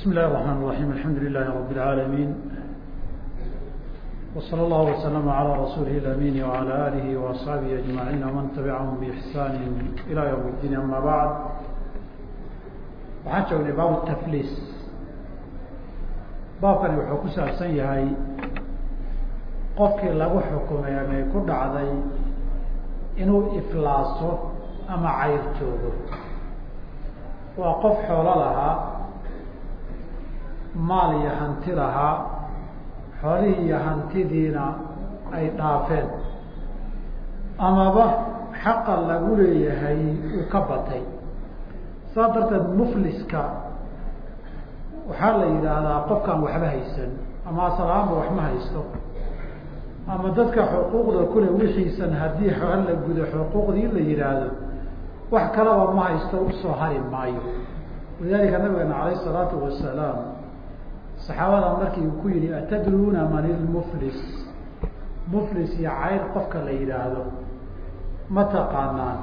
بسم الله الرحمن الرحيم الحمد لله رب العالمين وصلى الله وسلم على رسوله الأمين وعلى آله وأصحابه أجمعين ومن تبعهم بإحسان إلى يوم الدين أما بعد waxaan joognay baabu tafliis baabkani wuxuu ku saabsan yahay qofkii lagu xukumay amay ku dhacday inuu iflaaso ama cayr joogo waa qof xoolo lahaa maal iyo hanti lahaa xoolihii iyo hantidiina ay dhaafeen. Amaba xaqa lagu leeyahay uu ka batay. Saa darteed mufliska waxaa la yidhaahdaa qofkaan waxba haysan ama asalaanba waxma haysto ama dadka xuquuqda kule wixiisan haddii hala gudo xuquuqdii la yihaahdo wax kalaba ma haysto u soo hari maayo. Walidalika nabigeena alayh salaatu wasalaam saxaabada markii ku yihi atadruuna man ilmuflis muflis iyo cayr qofka la yidhaahdo ma taqaanaan.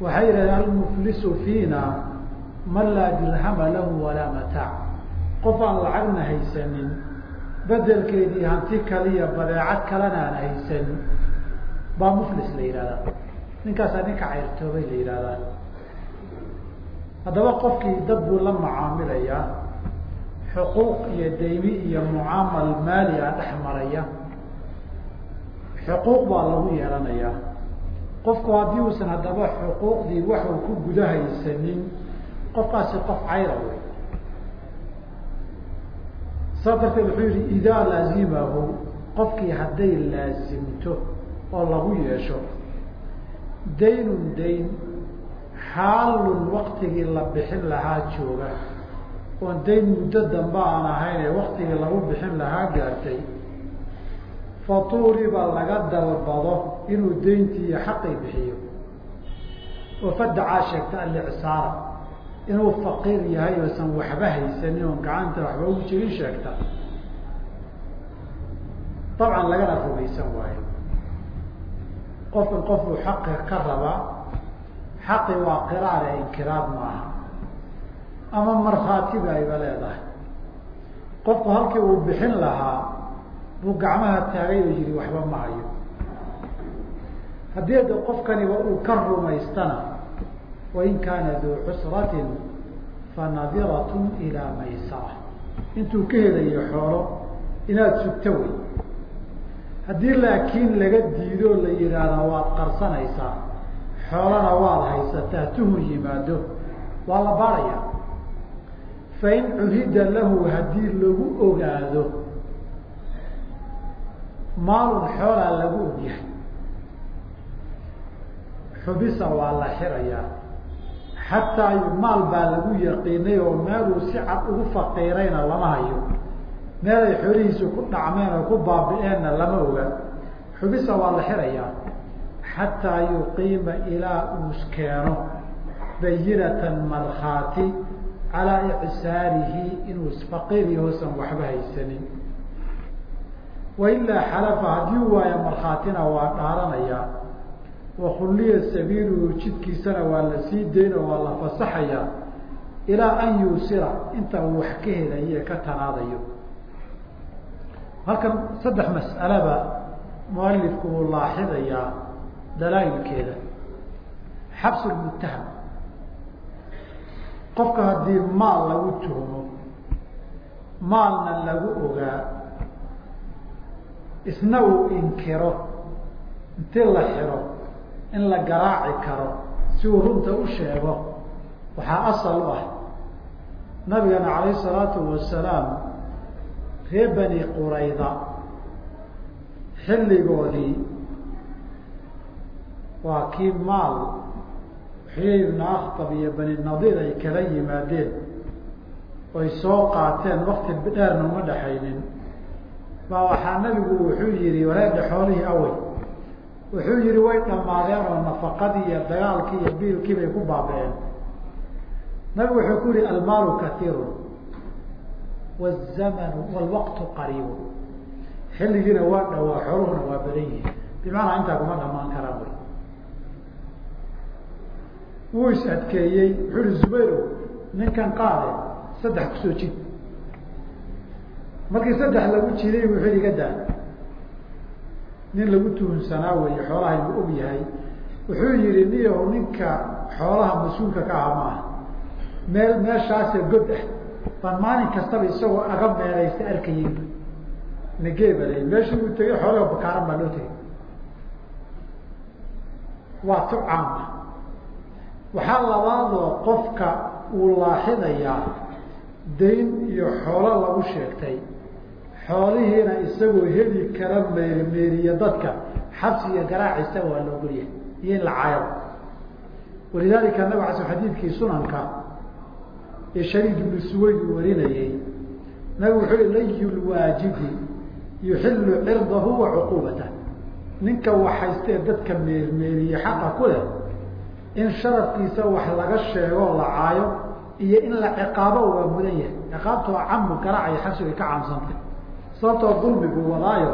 Waxay yidhahdeen almuflisu fiina man laa dirhama lahu walaa mataac qof aan lacagna haysanin bedelkeedii hanti kaliya badeecad kalena aan haysanin baa muflis la yidhahdaa ninkaasaa ninka cayrtoobay la yidhahdaa haddaba qofkii dad buu la macaamilayaa xuquuq iyo daymi iyo mucaamal maali a dhex maraya. Xuquuq baa lagu yeelanayaa. Qofku haddii uusan haddaba xuquuqdii waxuu ku guda haysanin qofkaasi qof cayra wey saa darteed wuxuu yihi idaa laazimahu qofkii hadday laasimto oo lagu yeesho daynun dayn xaalun waktigii la bixin lahaa jooga oon dayn muddo dambe aan ahayn ee waktigii lagu bixin lahaa gaartay. Fatuuriba laga dalbado inuu dayntii iyo xaqii bixiyo. Fadacaa sheegta alicsaara inuu faqiir yahay oosan waxba haysanin oon gacanta waxba ugu jirin sheegta. Dabcan lagana rumaysan waayo. Qofkan qofuu xaqi ka rabaa xaqi waa qiraare inkiraad maaha ama markhaatiba ayba leedahay. Qofku halkii uu bixin lahaa buu gacmaha taagay oo yihi waxba ma hayo. Haddii de qofkaniba uu ka rumaystana wain kaana duu cusratin fanadiratun ilaa maysara. Intuu ka helayo xoolo inaad sugto wey. Haddii laakiin laga diido la yidhaahdaa waad qarsanaysaa. Xoolana waad haysataa tuhun yimaado. Waa la baaraya fain cuhida lahu haddii lagu ogaado maalun xoolaa lagu ogyahay xubisa waa la xirayaa xataa maal baa lagu yaqiinay oo meeluu si cad ugu faqiirayna lama hayo meel ay xoolihiisu ku dhacmeen oo ku baabi'eenna lama oga xubisa waa la xirayaa xataa yuqiima ilaa uu keeno bayinatan markhaati calaa icsaarihi inuu faqiir waxba haysanin wailaa xalafa haddii waayo markhaatina waa dhaaranayaa wakhulliya sabiiluhu jidkiisana waa la sii daynoo waa la fasaxayaa ilaa an yuusira inta uu wax ka helayo ee ka tanaadayo halkan saddex mas'alaba mualifku uu laaxidayaa dalaa'ilkeeda xabsu lmuttaham qofka haddii maal lagu tuhumo maalna lagu ogaa isna uu inkiro intii la xiro in la garaaci karo si uu runta u sheego waxaa asal u ah. Nabigana calayh salaatu wasalaam reer bani qurayda xilligoodii waa kii maal xuyay ibna akhtab iyo bani nadiir ay kala yimaadeen. Oy soo qaateen wakti dheerna uma dhexaynin baa waxaa nabigu wuxuu yihi wareedha xoolihii awey. Wuxuu yihi way dhammaadeen oo nafaqadii iyo dagaalkii iyo biilkii bay ku baabi'een nabigu wuxuu ku yihi almaalu kaiirun wazamanu wlwaqtu qariibu xilligiina waa dhawaa xooluhuna waa badan yihiin bimacnaa intaa kuma dhamaan karaan wuu is adkeeyey wuxuu ihi zubayro ninkan qaade saddex ku soo jid. Markii saddex lagu jiday wuxuu iga daa nin lagu tuhunsanaa weeye xoolaha yuu og yahay. Wuxuu yihi niyahu ninka xoolaha mas'uulka ka aha maaha. Meel meeshaase god ah. Baan maalin kastaba isagoo aga meelaysta arkayey nageebale meeshii uu tegay xoolaha bakaaran baa loo tegay waa tu caama waxaa labaadoo qofka uu laaxidayaa dayn iyo xoolo lagu sheegtay. Xoolihiina isagoo heli kara meermeeriya dadka xabsi iyo garaac isaga waa loogolyahay iyo in la caayabo walidaalika nabig ala xadiidkii sunanka ee shariik ibnu suwayd uu warinayey nabigu wuxuu i layu lwaajibi yuxilu cirdahu wa cuquubatah ninka waxhaystee dadka meermeeriye xaqa ku leh in sharafkiisa wax laga sheegoo la caayo iyo in la ciqaabo waa mudan yahay. Ciqaabtoo camu garaacayo xabsiga ka caamsantay. Sababtoo dulmigu wadaayo.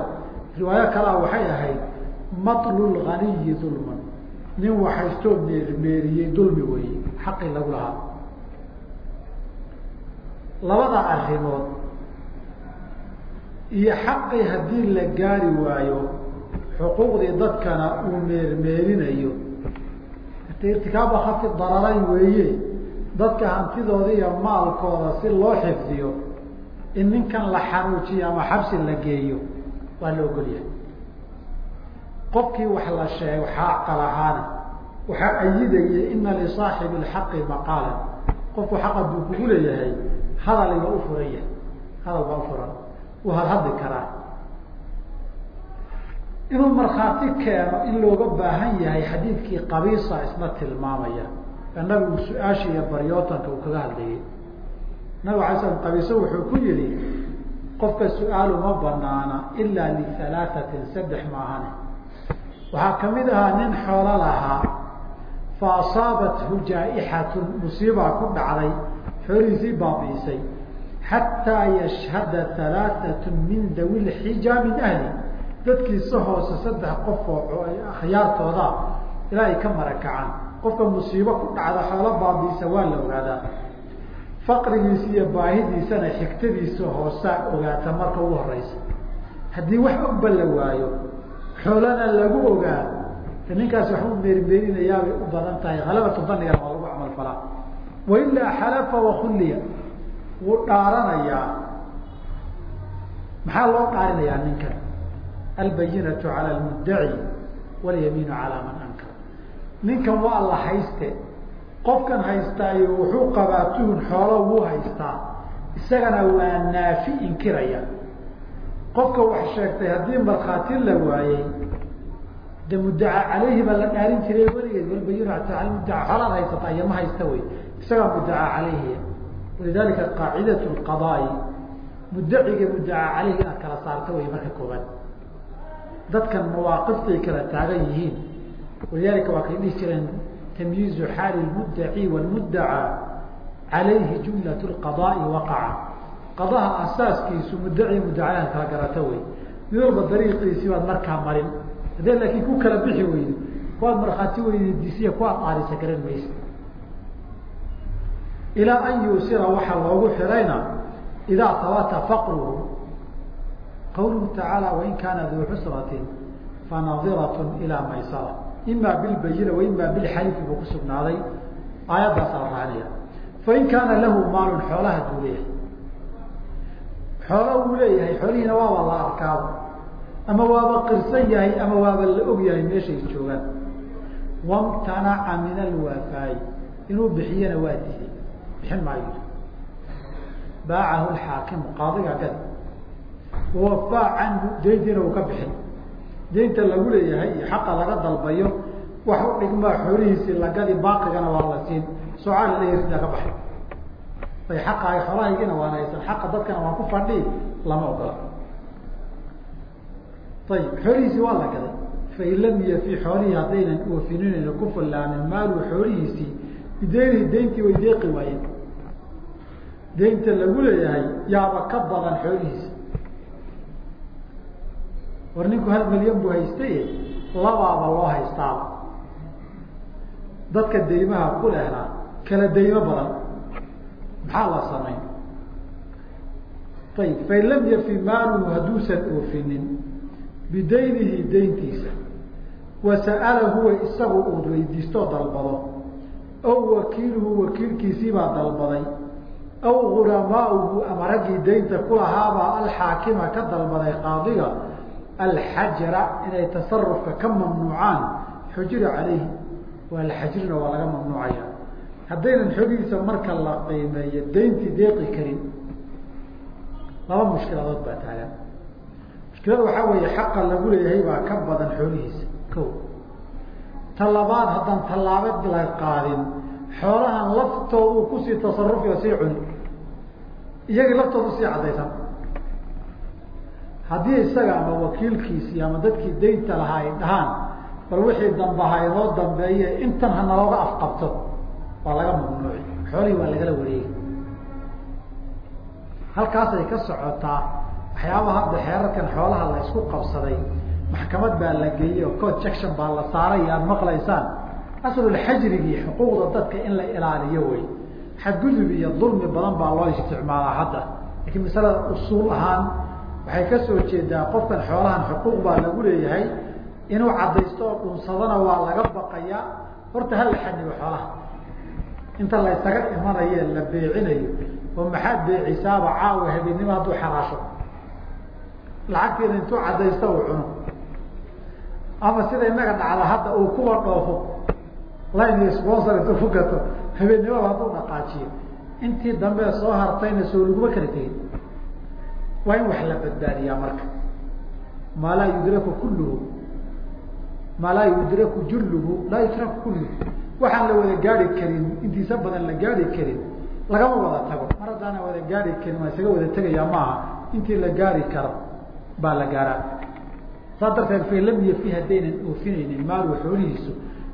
Riwaayo kalaa waxay ahayd matlu lganiyi dulman nin waxhaystoo meermeeriyey dulmi weeye xaqii lagu lahaa. Labada arrimood iyo xaqii haddii la gaari waayo xuquuqdii dadkana uu meermeerinayo irtikaaba khafi dararayn weeye dadka hantidooda iyo maalkooda si loo xifdiyo in ninkan la xanuujiyo ama xabsi la geeyo waa la ogolyahay qofkii wax la sheego xaqa lahaana waxaa ayidaya ina lisaaxibi lxaqi maqaalan. Qofku xaq hadduu kugu leeyahay hadal baa ufuran yahay. Hadal baa ufuran wuu hadhadli karaa inuu markhaati keeno in looga baahan yahay xadiidkii qabiisa isna tilmaamaya. Ee nabigu su'aasha iyo baryootanka uu kaga hadlayay. Nabig alay slam qabiise wuxuu ku yihi qofka su'aal uma banaana ilaa lihalaahatin saddex maahane. Waxaa ka mid ahaa nin xoolo lahaa fa asaabathu jaa-ixatun musiibaa ku dhacday xoolihiisii baabiisay xataa yashhada halaathatu min dawi lxija min ahli dadkiisa hoose saddex qof oo akhyaartooda ilaa ay ka marakacaan. Qofka musiibo ku dhacda xoolo baabiisa waa la ogaadaa. Faqrigiisa iyo baahidiisana xigtadiisa hoosaa ogaata marka ugu horeysa haddii wax ogba la waayo xoolana lagu ogaa ninkaas wax u meermeerinayaabay u badan tahay. Halabatu danigana waa lagu camal falaa. Wailaa xalafa wakulliya wuu dhaaranayaa. Maxaa loo dhaarinayaa ninkan albayinatu cala lmuddaci walyamiinu calaa man ankar ninkan waa la hayste qofkan haystaayo wuxuu qabaa tuhun xoolo wuu haystaa isagana waa naafi inkiraya. Qofka wax sheegtay haddii markhaati la waayey de muddaca caleyhi baa la dhaarin jiray weligeed walbayinu muddaa xoolaad haysata iyo ma haysta wey isagaa muddaca caleyhi walidalika qaacidat lqadaai muddaciga muddaca caleyhi inaad kala saarta wey marka koobaad dadkan mawaaqiftay kala taagan yihiin. Walidalika waa kay dhihi jireen tamyiizu xaali lmuddaci wlmuddacaa calayhi jumlat lqadaai waqaca. Qadaha asaaskiisu muddaci muddacalahan kala garata wey. Mid walba dariiqiisii baad markaa marin. Haddee laakiin ku kala bixi weydo kuwaad markhaati weydiisiya kuwaad aarisa garan maysa. Ilaa an yuusira waxaa loogu xirayna idaa tabata faqruhu qawluhu tacaala wain kaana duu cusratin fanadirat ilaa maysara ima bilbayina waima bilxalifi buu ku sugnaaday aayaddaasa la raacinaya fain kaana lahu maalun xoolaha duu leeyahay xoola uu leeyahay xoolihiina waaba la arkaaba ama waaba qirsan yahay ama waaba la og meeshay joogaan wamtanaca min alwafaayi inuu bixiyana waa diiday bixin maayo baacahu lxaakimu qaadiga gad wawafaa canhu dayntiina uu ka bixin daynta lagu leeyahay iyo xaqa laga dalbayo wax u dhigmaa xoolihiisii lagadi baaqigana waa la siin. Socaal leerida ka baxay? Ay xaqa xoolahaygiina waan haysan xaqa dadkana waan ku fadhii lama ogola. Ayib xoolihiisii waa la gaday fain lam yafi xoolihii haddaynan oofininayno ku fallaanin maalu xoolihiisii bideynihi dayntii way deeqi waayeen. Daynta lagu leeyahay yaaba ka badan xoolihiisa war ninku hal milyan buu haystaye labaaba loo haystaaba dadka daymaha ku lehna kala daymo badan. Maxaa la samayn ayib fain lam yafi maaluhu hadduusan oofinin bidaynihi dayntiisa wa sa'ala huwa isagu uu weydiistoo dalbado aw wakiiluhu wakiilkiisiibaa dalbaday aw gulamaauhu ama raggii daynta kulahaabaa alxaakima ka dalbaday qaadiga alxajra inay tasarufka ka mamnuucaan xujira calayhi. Waa la waa laga mamnuucaya haddaynan xogihiisa marka la qiimeeyo dayntii deeqi karin laba mushkiladood baa taagan. Mushkilada waxaa weeye xaqa lagu leeyahay baa ka badan xoolihiisa. Ko talabaad haddaan tallaabad la qaadin xoolahan laftoodu ku sii tasarufiyo sii cuni. Iyagii laftoodu sii caddaysan haddii isaga ama wakiilkiisii ama dadkii daynta lahaa ay dhahaan bal wixii dambaha inoo dambeeye intan hanalooga afqabto waa laga mamnuuci xoolihii waa lagala wareegi halkaasay ka socotaa waxyaabaha hadda xeerarkan xoolaha la isku qabsaday. Maxkamad baa la geeyey oo code section baa la saaray aad maqlaysaan. Aslulxajrigii xuquuqda dadka in la ilaaliyo wey xadgudub iyo dulmi badan baa loo isticmaalaa hadda. Laakiin masalada usuul ahaan waxay ka soo jeedaa qofkan xoolahan xuquuq baa lagu leeyahay inuu caddaysto oo dhunsadana waa laga baqayaa horta hala xanibo xoolaha. Inta la ysaga imanaye la beecinayo oo maxaad beecisaaba caawa habeennimo hadduu xaraasho lacagtiina intuu caddaysto uu cuno. Ama sida inaga dhacda hadda uu kuwa dhoofo line sponsor intuu ku gato habeennimada hadduu dhaqaajiyo. Intii dambe soo hartayna soo laguma kala tegin waa in wax la badbaadiyaa marka? Maa laa yudraku kulluhu. Maa laa yudraku julluhu laa yutraku kulluhu. Waxaan la wada gaari karin intiisa badan la gaari karin lagama wada tago. Mar haddaana wada gaari karin waa isaga wada tegayaa maaha. Intii la gaari karo baa la gaaraa. Saas darteed fa lam yafi haddaynan oofinaynin maalu xoolihiisu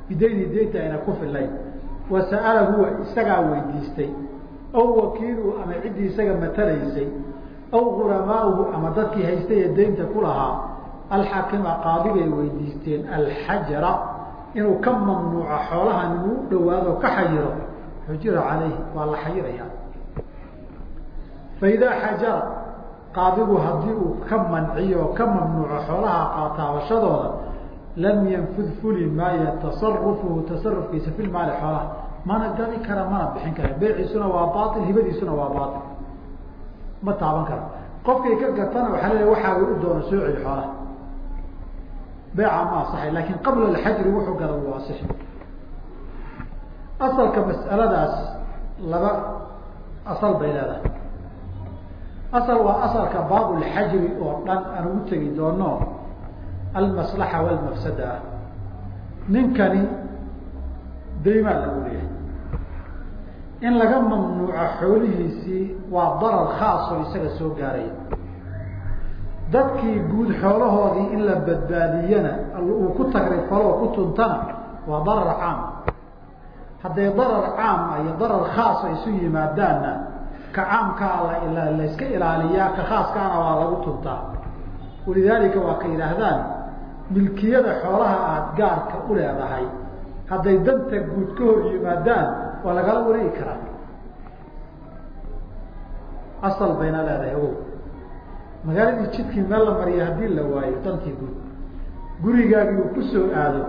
bidayni daynta ayna ku filayn wa sa'ala huwa isagaa weydiistay. Aw wakiiluhu ama ciddii isaga matalaysay aw gulamaauhu ama dadkii haystay ee daynta ku lahaa alxaakima qaadigay weydiisteen alxajara inuu ka mamnuuco xoolahan inuu u dhawaado ka xayiro xujira calayhi waa la xayiraya faidaa xajara qaadigu haddii uu ka manciyo ka mamnuuco xoolaha qaataabashadooda lam yanfud fuli maayo tasarufuhu tasarufkiisa fi xoolaha mana gadi kara mana bixin kara beeciisuna waa baail hibadiisuna waa baail ma taaban karo. Qofkii ka gatana waxaa leeya waxaaga u doono soo celi xoolaha beeca ma asaxay laakin qabla alxajri wuxuu gada wuu asixi asalka mas'aladaas laba asal bay leedahay. Asal waa asalka baabulxajri oo dhan aan ugu tegi doono almaslaxa walmafsada ninkani daymaa lagu leeyahay in laga mamnuuco xoolihiisii waa darar khaas oo isaga soo gaaraya dadkii guud xoolahoodii in la badbaadiyana uu ku tagrifalo ku tuntana waa darar caam. Hadday darar caam ah iyo darar khaasa isu yimaadaanna ka caamkaa la layska ilaaliyaa ka khaaskaana waa lagu tuntaa. Walidaalika waa ka yidhaahdaan milkiyada xoolaha aada gaarka u leedahay. Hadday danta guud ka hor yimaadaan waa lagala wareegi karaa. Asal bayna leedahay ogow. Magaaladii jidkii meel la mariya haddii la waayo dantii guud. Gurigaagii uu ku soo aado.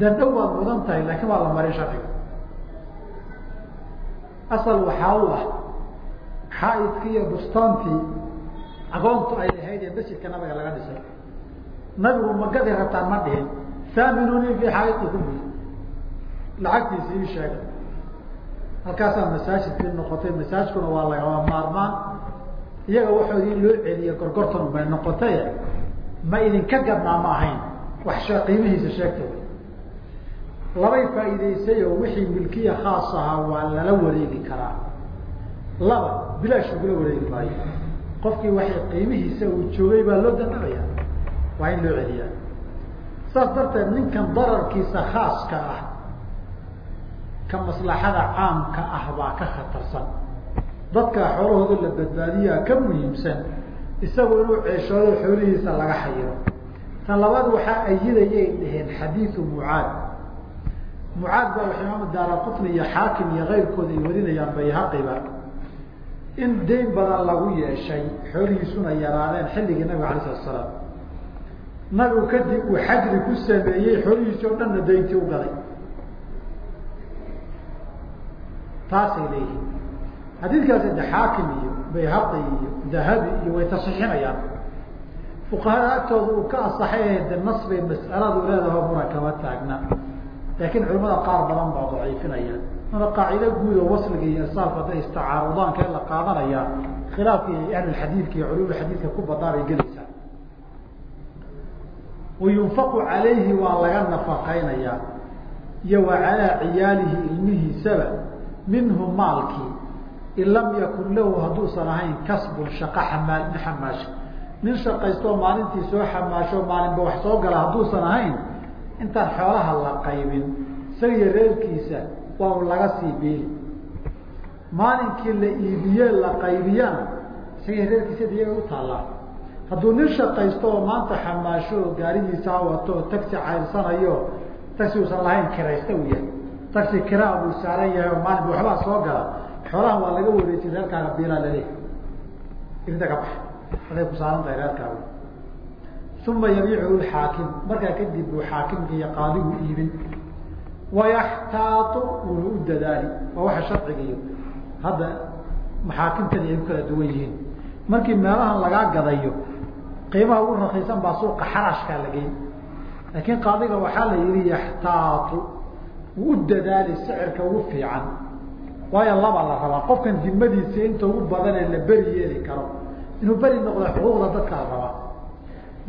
Dandhow waad mudan tahay laakiin waa la marin sharciga. Asal waxaa u ah xaaidkii iyo bustaantii agoontu ay lahayd ee masjidka nabiga laga dhisay. Nabigu magadi rabtaan ma dhihin. Thaminuni fi xaaidkikum lacagtiisi ii sheega halkaasaa masaajidkii noqotay masaajidkuna waa lagaba maarmaan. Iyaga waxoodii loo celiyo gorgortan bay noqotay. Ma idinka gadnaa ma ahayn. Wax qiimihiisa sheegta labay faa'iidaysay oo wixii milkiya khaas ahaa waa lala wareegi karaa. Laba bilaash ugula wareegi maayo qofkii waxay qiimihiisa uu joogay baa loo dandabaya waa in loo celiyaa. Saas darteed ninkan dararkiisa khaaska ah ka maslaxada caamka ah baa ka khatarsan. Dadka xoolahooda la badbaadiyaa ka muhiimsan isagu inuu ceeshoodo xoolihiisa laga xayiro. Tan labaad waxaa ayidayay dhaheen xadiidu mucaad. Mucaad baa wax imaam daara qutni iyo xaakim iyo keyrkooda ay warinayaan bayhaqiba. In dayn badan lagu yeeshay xoolihiisuna yaraadeen xilligii nabiga alay slat slaam nabigu kadib uu xajri ku sameeyey xoolihiisi oo dhanna dayntii u gaday taasay leeyihiin xadiidkaasi de xaakim iyo bayhaqi iyo dahabi iyo way tasixinayaan fuqahada agtooda uu ka asaxay de nas bay mas'aladu leedaho muna kama taagna. Laakiin culamada qaar badan baa daciifinayaan. Mana qaacido guud oo wasliga iyo irsaalka hadday istacaarudaanka la qaadanayaa khilaafkii ahlulxadiidka iyo culumulxadiidka ku badaan ay gelaysaa wayunfaqu calayhi waa laga nafaqaynayaa. Iyo wa calaa ciyaalihi ilmihiisaba minhu maalkii in lam yakun lahu hadduusan ahayn kasbun shaqa xamaal xamaasho nin shaqaystoo maalintii soo xamaasho maalinba wax soo gala hadduusan ahayn intaan xoolaha la qaybin. Isagiyo reerkiisa waa laga sii beeli maalinkii la iibiyee la qaybiyana isagiyo reerkiisa diyaga u taallaa. Hadduu nin shaqaysto oo maanta xamaasho oo gaarigiisaa wato taxi cayrsanayo taxi uusan lahayn kiraysta uu yahay taxi kiraa buu saaran yahay oo maalinba waxbaa soo gala xoolahan waa laga wareejin reerkaaga biilaa laleeyahy irinta ka baxa aday ku saaran tahay reerkaaga. Uma yabiicuhu xaakim markaa kadib buu xaakimka iyo qaadigu iibin. Wayaxtaatu wuuna u dadaali waa waxa sharciga iyo hadda maxaakimtani ay ku kala duwan yihiin. Markii meelahan lagaa gadayo qiimaha ugu rakiisan baa suuqa xaraashkaa la geyn laakiin qaadiga waxaa la yihi yaxtaatu. wuu u dadaali sicirka ugu fiican. Waayo laba la rabaa. Qofkan dimadiisa inta ugu badan ee la beri yeeli karo. Inuu beri noqdo xuquuqda dadka la rabaa.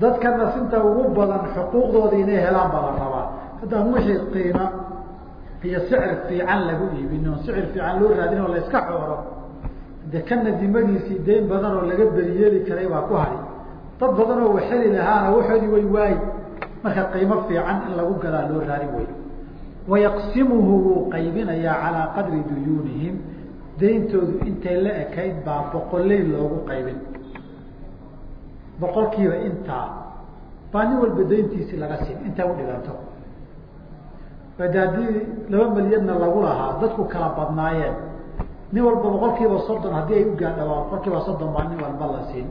Dadkana sinta ugu badan xuquuqdooda inay helaan baa la rabaa. Haddaan wixii qiima iyo sicir fiican lagu iibin oo sicir fiican loo raadin oo la xooro de kana dimadiisii dayn badan oo laga beriyeeli karay baa ku hari. Dad badan oo waxeli lahaana waxoodii way waayi marka qiimo fiican in lagu gadaa loo raadin way wayaqsimuhu wuu qaybinayaa calaa qadri duyuunihim dayntoodu intay la ekayd baa boqoley loogu qaybin. boqolkiiba intaa baa nin walba dayntiisii laga siin. intay u dhiganto haddii laba milyanna lagu lahaa dadku kala badnaayeen. nin walba boqolkiiba soddon haddii ay u gaadhawaa boqolkiiba soddon baa nin walba la siin.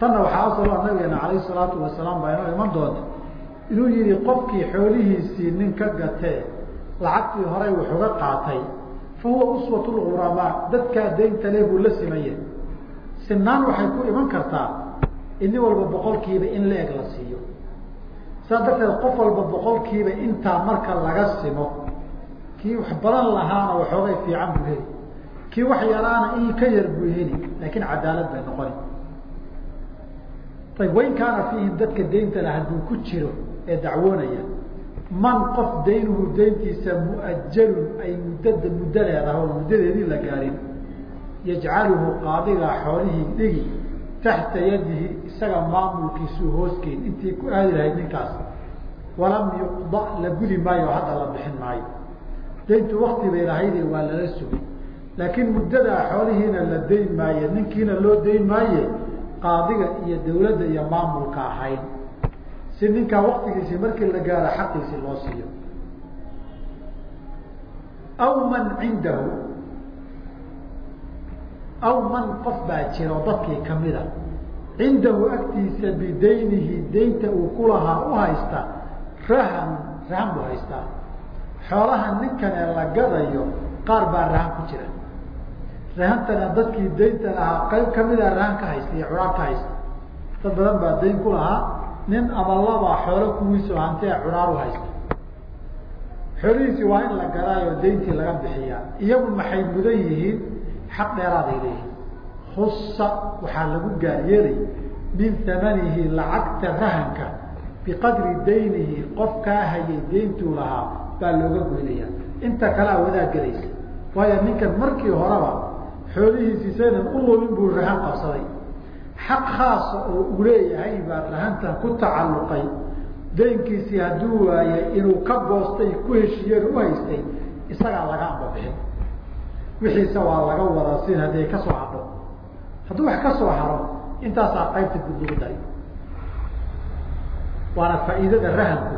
tanna waxaa asal a nabigeena calayhi salaatu wasalaam baa inoo iman doonta inuu yihi qofkii xoolihiisii nin ka gatee lacagtii horey wuxuga qaatay. Fa huwa uswat lghuramaa dadkaa daynta le buu la simaya sinaan waxay ku iman kartaa in nin walba boqolkiiba in la eg la siiyo. Saas darteed qof walba boqolkiiba intaa marka laga simo kii wax badan lahaana waxoogay fiican buu heli. Kii wax yaraana in ka yar buu heli laakiin cadaalad bay noqoni ayb wain kaana fiihim dadka dayntana hadduu ku jiro ee dacwoonaya man qof daynuhu dayntiisa muajalun ay muddada muddo leedahay oo muddadeedii la gaarin yajcaluhu qaadigaa xoolihii dhigi taxta yadihi isaga maamulkiisuu hoosgeyn intii ku aadi lahayd ninkaas walam yuqda la gudi maayo oo hadda la bixin maayo. Dayntu wakti bay lahayde waa lala sugay. Laakiin muddadaa xoolihiina la dayn maaye ninkiina loo dayn maaye qaadiga iyo dawladda iyo maamulka ahayn si ninkaa waktigiisii markii la gaaro xaqiisii loo siiyo. Aw man cindahu aw man qof baa jira oo dadkii kamida cindahu agtiisa bidaynihi daynta uu ku lahaa u haysta rahan rahan buu haystaa. Xoolaha ninkan ee la gadayo qaar baa rahan ku jira. Rahantana dadkii daynta lahaa qayb kamida rahan ka haysta iyo curaar ka haysta. Dad badan baa dayn ku lahaa nin ama labaa xoolo kuwiiso hantia curaar u haysta. Xoolihiisi waa in la gadaayo dayntii laga bixiyaa iyagu maxay mudan yihiin? Xaq dheeraaday leeyihiin. Husa waxaa lagu gaaryeelay min amanihi lacagta rahanka biqadri daynihi qofkaa hayay dayntuu lahaa baa looga goynaya. Inta kalea wadaag gelaysa. Waayo ninkan markii horeba xoolihiisii saynan u lubin buu rahan qabsaday xaq khaasa oo uu leeyahay baa rahantan ku tacalluqay. Daynkiisii hadduu waayay inuu ka goostay ku heshiiyeen u haystay isagaa laga ambabixin wixiise waa laga wadaa sin haddii ay ka soo hadho. Hadduu wax ka soo haro intaasaa qaybta gud lagu daray. Waana faa'iidada rahanku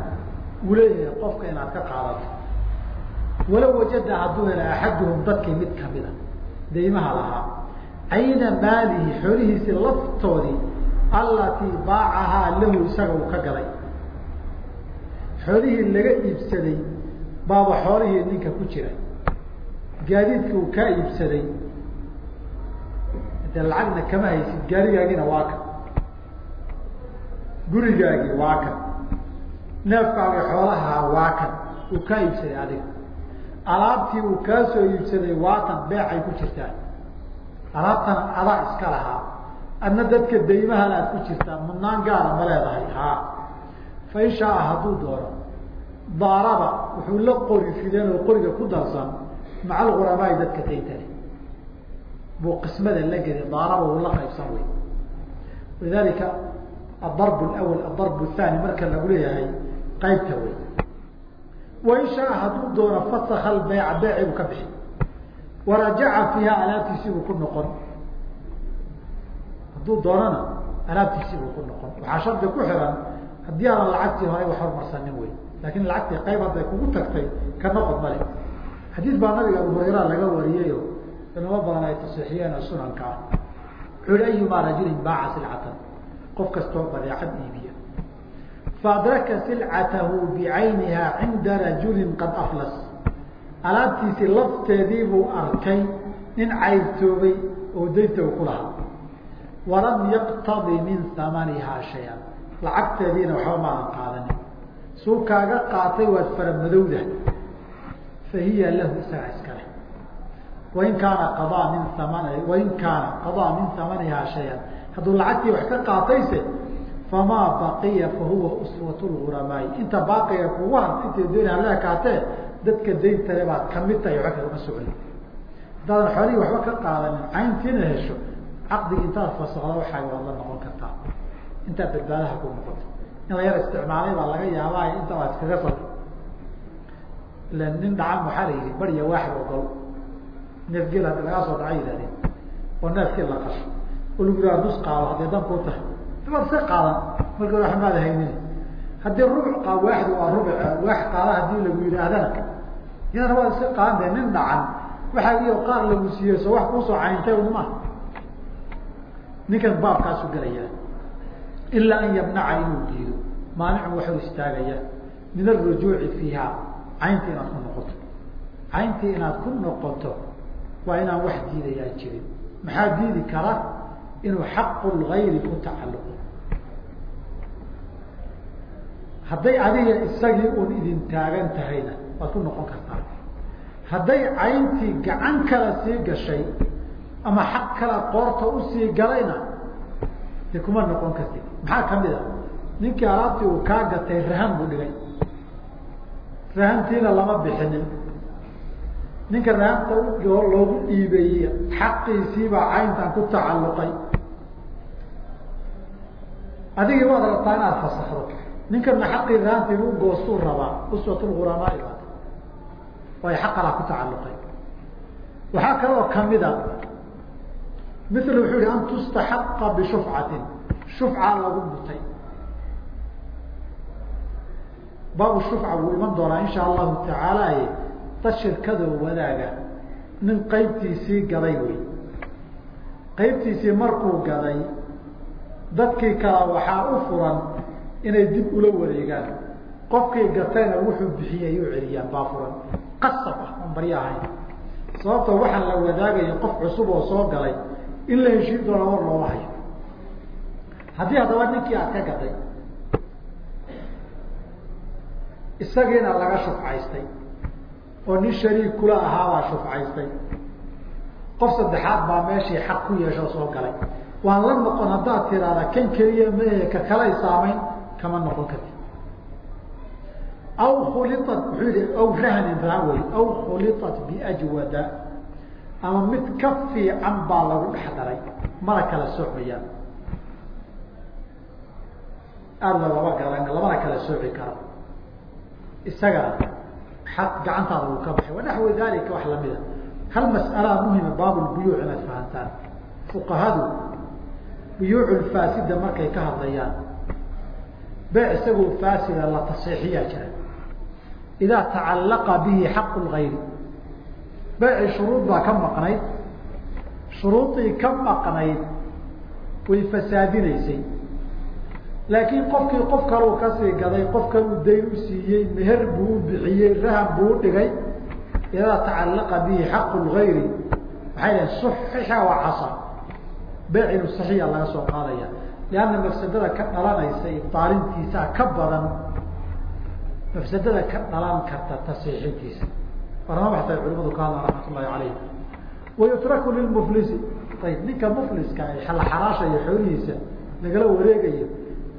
uu leeyahay qofka inaad ka qaadato. Walow wajada hadduu hela axaduhum dadkii mid kamida daymaha lahaa cayna maalihi xoolihiisii laftoodii allatii baacahaa lahu isaga uu ka gaday xoolihii laga iibsaday baaba xoolihii ninka ku jira gaadiidka uu kaa iibsaday dee lacagna kama haysid gaarigaagina waa kan gurigaagii waa kan neefkaagi xoolaha waa kan uu kaa iibsaday adiga alaabtii uu kaa soo iibsaday waatan beecay ku jirtaa alaabtana adaa iska lahaa adna dadka daymahana aad ku jirtaa mudnaan gaara ma leedahay haa. Fa in shaaa hadduu doono daaraba wuxuu la qori fideen oo qoriga ku darsan maca alghuramaai dadka daynta leh buu qismada la geli daaraba uu la qaybsan wey walidalika adarb lawal adarb thani marka lagu leeyahay qaybta wey wain shaaa hadduu doono fasaka albayca beeci buu ka bixi warajaca fiiha alaabtiisii buu ku noqon. Hadduu doonana alaabtiisii buu ku noqon. Waxaa shardi ku xiran haddii aanan lacagtii hore wax hormarsanin wey laakiin lacagtii qayb hadday kugu tagtay ka noqod male xadiid baa nabiga abu hurayra laga wariyeyo culamo badan ay tasiixiyeen oo sunanka ah. Wuxuu hi ayumaa rajulin baaca silcatan? Qof kastoo badeecad iibiya. Faadraka silcatahu bicayniha cinda rajulin qad aflas alaabtiisii lafteedii buu arkay nin caybtoobay oo daynta u ku lahaa. Walam yaqtadi min amanihaa shay-an. Lacagteediina waxba maadan qaadanin. Suu kaaga qaatay waad faramadowda fa hiya lahu isaga iskale wain kaana qadaa min aman wain kaana qadaa min amanihaa shay-an. Hadduu lacagtii wax ka qaatayse famaa baqiya fahuwa uswat lghuramaai inta baaqiga kugu har intay dooni hala ekaatee dadka dayntale baad ka mid tahay waxba kagama socon haddaadan xoolihii waxba ka qaadanin cayntiina hesho caqdigi intaad fasakdo waxaa waad noqon kartaa. Intaa badbaadaha ku noqoto. In la yar isticmaalay baa laga yaabaa inta waa iskaga sal ila nin dhacan waxaa la yihi bariya waaxid ogol neef gel haddi lagaa soo dhaca yihahdeen oo neefkii la qasho. Oo lagu yihaha nus qaado hadday dan tahay. Dabaad iska qaadan marka waxmaada haynin haddii rubuc qa waaxdu waa rubuc waax qaada haddii lagu yidhaahdana yadana waad iska qaadan de nin dhacan. Waxaa qaar lagu siiyey soo wax kuusoo cayntay un ninkan baabkaasu gelaya ilaa an yamnaca inuu diido maanicun waxuu istaagaya min arujuuci fiiha. Cayntii inaad ku noqoto. Cayntii inaad ku noqoto waa inaan wax diidayaa jirin. Maxaa diidi kara? Inuu xaqu lgayri ku tacalluqo. Hadday adiga isagii un idin taagan tahayna waad ku noqon kartaa. Hadday cayntii gacan kala sii gashay ama xaq kala qoorta u sii galayna de kuma noqon kartid. Maxaa ka mid a ninkii alaabtii uu kaa gatay rahan buu dhigay. Rahantiina lama bixinin. Ninka rahanta loogu dhiibeeye xaqiisiibaa cayntan ku tacalluqay. Adigii waad rabtaa inaad fasaxdo. Ninkana xaqii rahantii u goostuu rabaa? Uswatulghuramaai ba way xaqalaa ku tacalluqay waxaa kaloo kamida mil wuxuu yihi an tustaxaqa bishufcatin shufca lagu mutay baabu shufca wuu iman doonaa insha allahu tacaala dad shirkadoo wadaaga nin qaybtiisii gaday wey qaybtiisii markuu gaday dadkii kala waxaa u furan inay dib ula wareegaan qofkii gatayna wuxuu bixiyay u celiyaan baa furan qasab ah on baryo ahayn sababta waxaa la wadaagaya qof cusub oo soo galay in la heshiin doona war looma hayo. Haddii haddaba ninkii aad ka gaday isagiina laga shufcaystay oo nin shariik kula ahaabaa shufcaystay qof saddexaad baa meeshii xaq ku yeesho soo galay. Waan la noqon haddaad tiraada kan keliya mahe ka kalay saamayn kama noqon karti aw khuliat muxuu yihi aw rahnin rahan wey aw khuliat biajwada ama mid ka fiican baa lagu dhex daray mana kala soocmayaan aada lagama garan lamana kala sooci karo isagana xaq gacantaada uu ka baxay wanaxwi dalika wax lamida hal mas'alaa muhima baabulbuyuuc inaad fahantaan fuqahadu buyuucu lfaasida markay ka hadlayaan bee isagoo faasida la tasiixiyaa jira idaa tacallaqa bihi xaqu lgayri beeci shuruud baa ka maqnayd shuruudii ka maqnayd way fasaadinaysay laakiin qofkii qof kaleu ka sii gaday qof kaluu dayn u siiyey meher buu u bixiyey rahan buu dhigay idaa tacalaqa bihi xaqu lgayri waxay dhahen suxixa wa casa beyc inu saxiixa laga soo qaadaya lianna mafsadada ka dhalanaysa ibaalintiisaa ka badan mafsadada ka dhalan karta tasiixintiisa warama waxtay culimadu ka hadlaan raxmat ullahi calayh wayutraku lilmuflisi ayb ninka mufliska la xaraashayo xoolihiisa lagala wareegayo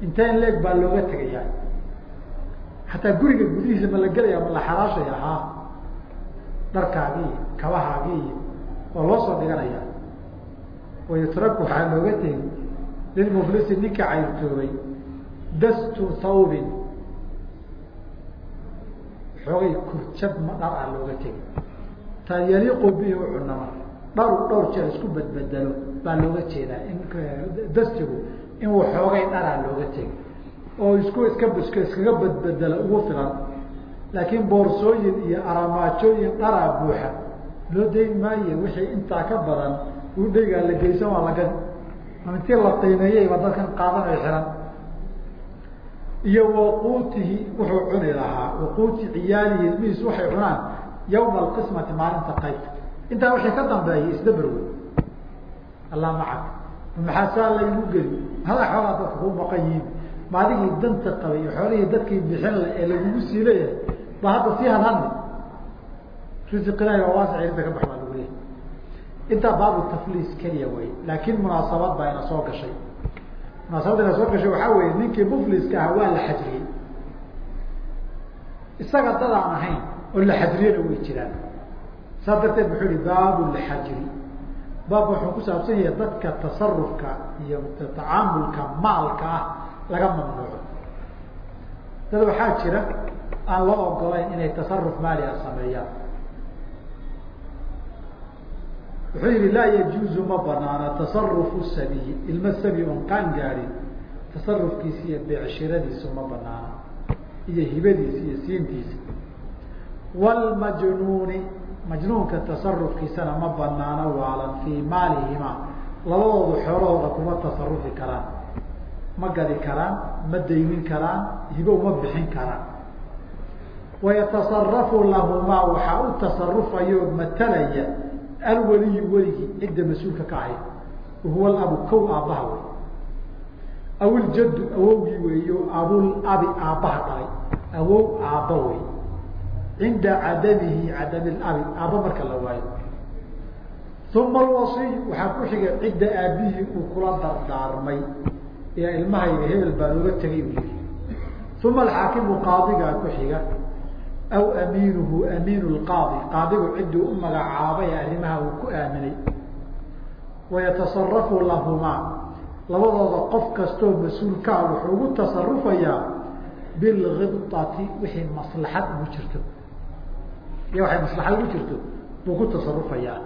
inteen leeg baa looga tegayaa. Hataa guriga gudihiisa ma la gelaya ma la xaraashaya haa dharkaagii kabahaagii waa loo soo dhiganaya. Wayutraku waxaa looga tegi lilmuflisi ninka cayrtoobay dastu thawbin xoogay kurjab ma dhar ah looga tegi ta yaliiqu bihi u cunama dharu dhowr jeer isku badbedelo baa looga jeedaa in dastigu in waxoogay dharaa looga tegi oo isku iska isk iskaga badbedela ugu filan laakiin boorsooyin iyo aramaajooyin dharaa buuxa. Loo dayn maayo wixii intaa ka badan udheygaa la geysan waa lagan intii la qiimeeyeyba dadkan qaadanayo xihan iyo waquutihi wuxuu cuni lahaa. Waquuti ciyaalihi ilmihiis waxay cunaan yawma alqismati maalinta qaybta. Intaa wixii ka dambeeya isdabar wey allah macak. Maxaa saa laygu geli hada xoolaa dadka kuu maqan yihiin. Ma danta qabay iyo xoolihii dadkii bixin le ee lagugu sii leeyahay ba hadda sii hadhadni risiq ilahi waa waasic inta ka bax baa lagu leeyahy intaa baabu tafliis keliya wey laakin munaasabad baa ina soo gashay munaasabadda ina soo gashay waxaa weeye ninkii mufliska ah waa la xajriyey isaga dad aan ahayn oo la xajriyana way jiraan. Saas darteed muxuu yihi baabu lxajri baabka wuxuu ku saabsan yahay dadka tasarufka iyo tacaamulka maalka ah laga mamnuuco. Dad waxaa jira aan loo ogolayn inay tasaruf maali a sameeyaan wuxuu yihi laa yajuuzu ma banaana tasarufu sabiyi ilma sabi on qaan gaadhin tasarufkiisa iyo beecshiradiisu ma banaana iyo hibadiisa iyo siintiisa wlmajnuuni majnuunka tasarufkiisana ma banaano waalan fii maalihima labadoodu xoolahooda kuma tasarufi karaan ma gadi karaan ma daymin karaan hibo uma bixin karaan wayatasarafu lahumaa waxaa u tasarufayoo matalaya alwaliyu weligii cidda mas'uulka ka ahayd wahuwa labu kow aabbaha wey aw iljaddu awowgii weeyo abul abi aabbaha dhalay awow aabba wey cinda cadamihi cadami aabba marka la waayo. Uma alwasiy waxaa ku xiga cidda aabbihii uu kula dardaarmay. Ee ilmahayga hebel baa looga tegay uu yihi uma alxaakimu qaadigaa ku xiga aw amiinuhu amiinu lqaadi qaadigu cidduu u magacaabay arrimaha uu ku aaminay wayatasarafu lahumaa labadooda qof kastoo mas'uulkaa wuxuu ugu tasarufayaa bilgibati wixii maslaxad ugu jirto iyo waxay maslaxad ugu jirto buu ku tasarufayaa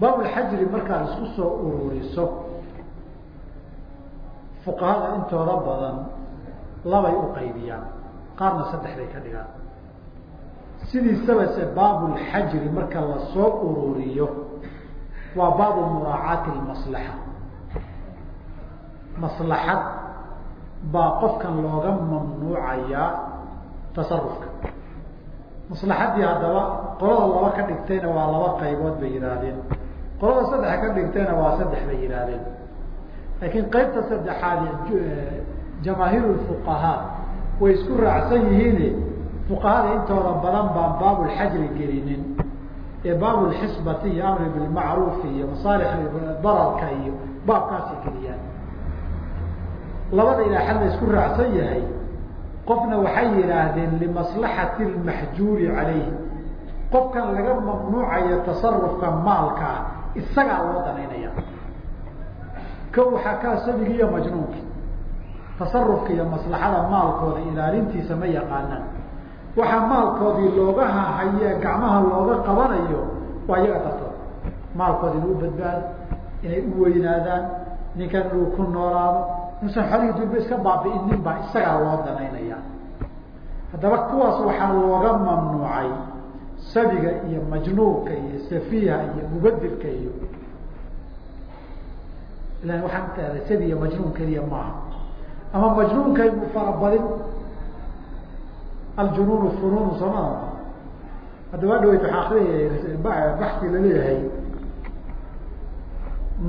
baabulxajri markaad isku soo ururiso fuqahada intooda badan labay u qaybiyaan qaarna saddex bay ka dhigaan. Sidiisaba se baabulxajri marka la soo ururiyo waa baabu muraacaati lmaslaxa maslaxad baa qofkan looga mamnuucayaa tasarufka. Maslaxaddii haddaba qolada laba ka dhigtayna waa laba qaybood bay yidhaahdeen. Qolada saddex ka dhigtayna waa saddex bay yidhaahdeen. Laakiin qaybta saddexaad jamaahiir fuqahaa way isku raacsan yihiin fuqahada intooda badan baan baabulxajri gelinin ee baabulxisbati iyo amri bilmacruufi iyo masaalix dararka iyo baabkaasay geliyaan. Labada ilaa xal la isku raacsan yahay qofna waxay yidhaahdeen limaslaxati lmaxjuuri calayhi. Qofkan laga mamnuucayo tasarufka maalka ah isagaa loo danaynaya. Ko waxaa kaa sabigi majnuunki tasarufka iyo maslaxada maalkooda ilaalintiisa ma yaqaanaan. Waxaa maalkoodii looga hahaye gacmaha looga qabanayo waa iyaga dartood. Maalkooda inuu badbaado inay u weynaadaan ninkan inuu ku noolaado inuusan xolihii dulba iska baabi'inin baa isagaa loo danaynaya. Haddaba kuwaas waxaa looga mamnuucay sabiga iyo majnuunka iyo safiha iyo mubadirka iyo ilan waxaan sabi iyo majnuun keliya maaha ama majnuunkaynu farabadin aljunuunu funuunu soomada hadda waa dhaweyd waxaa akriyaya baxi la leeyahay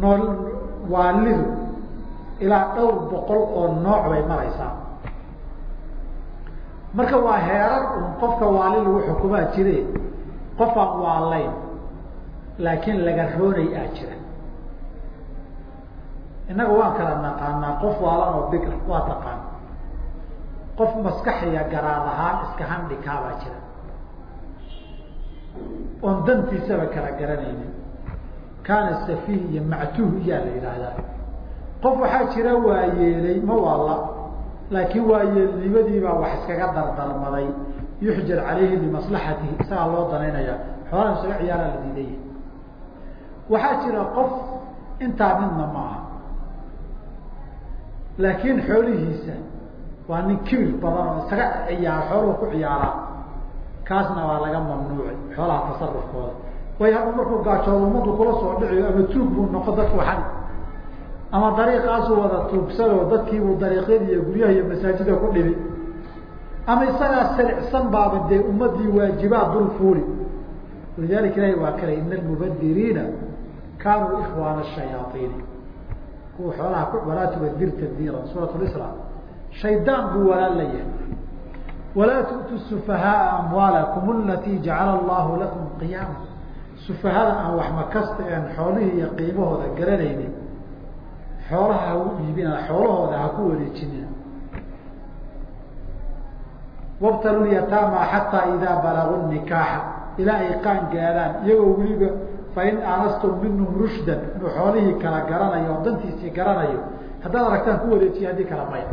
nool waalidu ilaa dhowr boqol oo nooc bay maraysaa. Marka waa heerar un qofka waali lagu xukumaa jire qofaan waalayn laakiin laga roonay aa jira innaga waan kala naqaanaa qof waalan oo bigra waa taqaan. Qof maskaxiya garaad ahaan iska handhikaabaa jira. Oon dantiisaba kala garanaynin. Kaana safiih iyo mactuuh iyaa la yidhaahdaa. Qof waxaa jira waayeelay ma waala laakiin waayeelnimadiibaa wax iskaga dardarmaday yuxjar calayhi limaslaxatihi isagaa loo danaynaya. Xoolaha isaga ciyaaraa la diidaya waxaa jira qof intaa midna maaha laakiin xoolihiisa waa nin kibir badan oo isaga ciyaar xooluhu ku ciyaaraa kaasna waa laga mamnuucay xoolaha tasarufkooda. Way hadda markuu gaajoodo ummaddu kula soo dhiciyo ama tuug buu noqon dadku xadi ama dariiqaasuu wada tuugsanoo dadkiibuu dariiqyada iyo guryaha iyo masaajida ku dhibi. Ama isagaa salicsan baaba dee ummadii waajibaad dul fuuli. Walidalika ilahi waa kale ina almubadiriina kaanuu ikhwaana shayaaiini kuwa xoolaha ku walaa tubadir tabdiira suurat isra. Shaydaan buu walaal la yahay. Walaa tu'tuu sufahaaa amwaalakum alatii jacala allahu lakum qiyaama. Sufahada aan waxma kasta een xoolihii iyo qiimahooda garanaynin xoolaha ha u xoolahooda ha ku wareejinina wabtalu yataama xataa idaa balaguu nikaaxa ilaa ay qaan gaadhaan iyagoo weliba fain aanastum minhum rushdan inuu xoolihii kala garanayo oo dantiisii garanayo haddaad aragtaan ku wareejiya haddii kala maya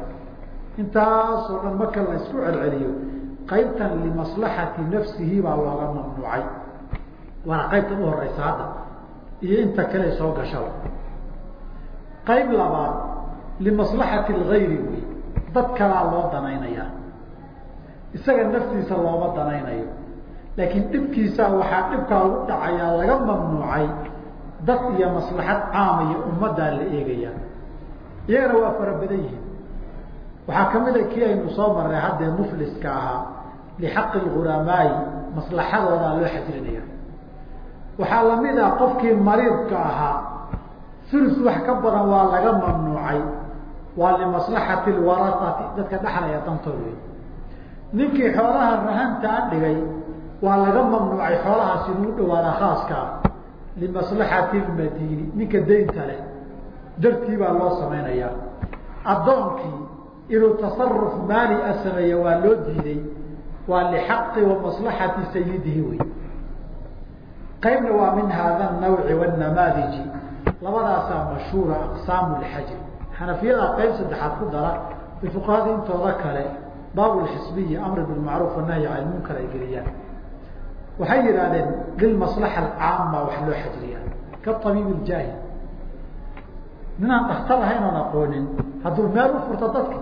intaasoo dhan marka la isku celceliyo qaybtan limaslaxati nafsihi baa looga mamnuucay waana qaybtan uhoreysa hadda iyo inta kale soo gashaba qayb labaad limaslaxati lgayri wey dad kalaa loo danaynayaa isaga naftiisa looma danaynayo laakiin dhibkiisa waxaa dhibkaa ugu dhacayaa laga mamnuucay dad iyo maslaxad caama ummaddaa la eegaya iyagana waa fara badan yihiin. Waxaa ka mid a kii aynu soo marnay haddee mufliska ahaa lixaqi lghuramaai maslaxadoodaa loo xajrinaya waxaa la mid ah qofkii mariidka ahaa ulus wax ka badan waa laga mamnuucay waa limaslaxati lwarasati dadka dhexlaya dantood wey ninkii xoolaha rahantaa dhigay waa laga mamnuucay xoolahaas inuu dhawaada khaaskaa limaslaxati lmadiini ninka daynta leh. Dartii baa loo samaynayaa. Addoonkii inuu tasaruf maali a sameeya waa loo diiday waa lixaqi wa maslaxati sayidihi wey qaybna waa min hada nawci wanamaadiji labadaasaa mashhuura aqsaamu lxajri xanafiyada qayb saddexaad ku dara. Fuqahada intooda kale baab lxisbiya amr bilmacruuf wanahyi can ay geliyaan waxay yidhahdeen lilmaslaxa alcaama wax loo xajriya kaabiib iljaahil ninaan dhakhtar ahayn oon aqoonin hadduu meel u furto dadka.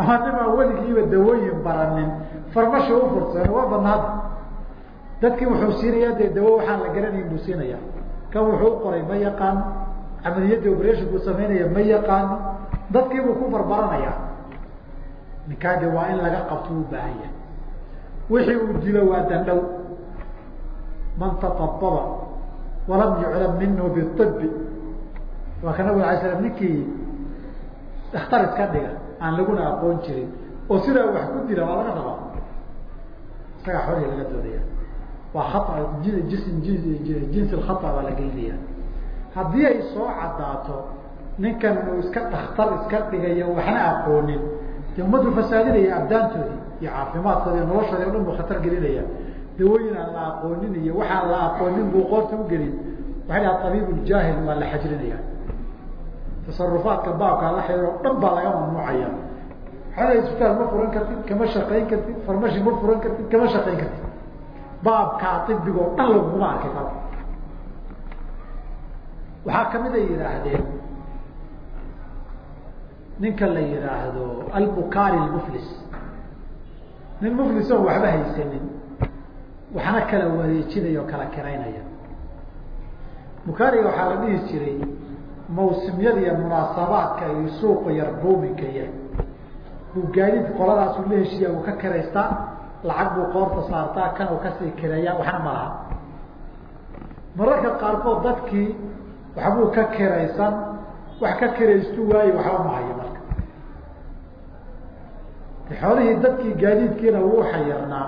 Ama nimaan weligiiba dawooyin baranin farmashi u furto waa banaada dadkii wuxuu siinayaa dee dawo waxaan la garanayn buu siinaya kan wuxuu u qoray ma yaqaano camaliyadda operation buu samaynaya ma yaqaano dadkiibuu ku barbaranaya ninkaa de waa in laga qabto u baahan yahay wixii uu dilo waa dandhow man tatababa walam yuclam minhu biibi waa ka nabig alay slam ninkii dakhtar iska dhiga aan laguna aqoon jirin. Oo sidaa wax ku dila waa laga rabaa. Isagaa xoolihii laga doodaya waa jism jinsi khata baa la gelinaya haddii ay soo caddaato ninkan uu iska dhakhtar iska dhigayo waxna aqoonin. De ummaddu fasaadinaya abdaantoodii iyo caafimaadkooda iyo noloshooda o dhan buu khatar gelinaya. Dawooyin aan la aqoonin iyo waxaan la aqoonin buu qoorta ugelin waxay dhaha abiib ljaahil waa la xajrinaya. Tasarufaadka baabkaa la xiriir o dhan baa laga mamnuucaya. Waxaa isbitaal ma furan kartid kama shaqayn kartid farmashi ma furan kartid kama shaqayn kartid. Baabkaa ibigo dhan laguma arkay kala waxaa ka mid ay yidhaahdeen ninka la yihaahdo albukari muflis nin muflis oon waxba haysanin waxna kala wareejinaya oo kala kiraynaya. Bukaariga waxaa la dhihi jiray mawsimyada iyo munaasabaadka iyo suuqa yar buuminka yahay buu gaadiid qoladaasu la heshiiya uu ka kiraystaa lacag buu qoorta saartaa kan uu ka sii kireeya waxna ma laha mararka qaarkood dadkii waxbuu ka kiraysan wax ka kiraystu waaye waxba ma hayo marka xoolihii dadkii gaadiidkiina wuu xayirnaa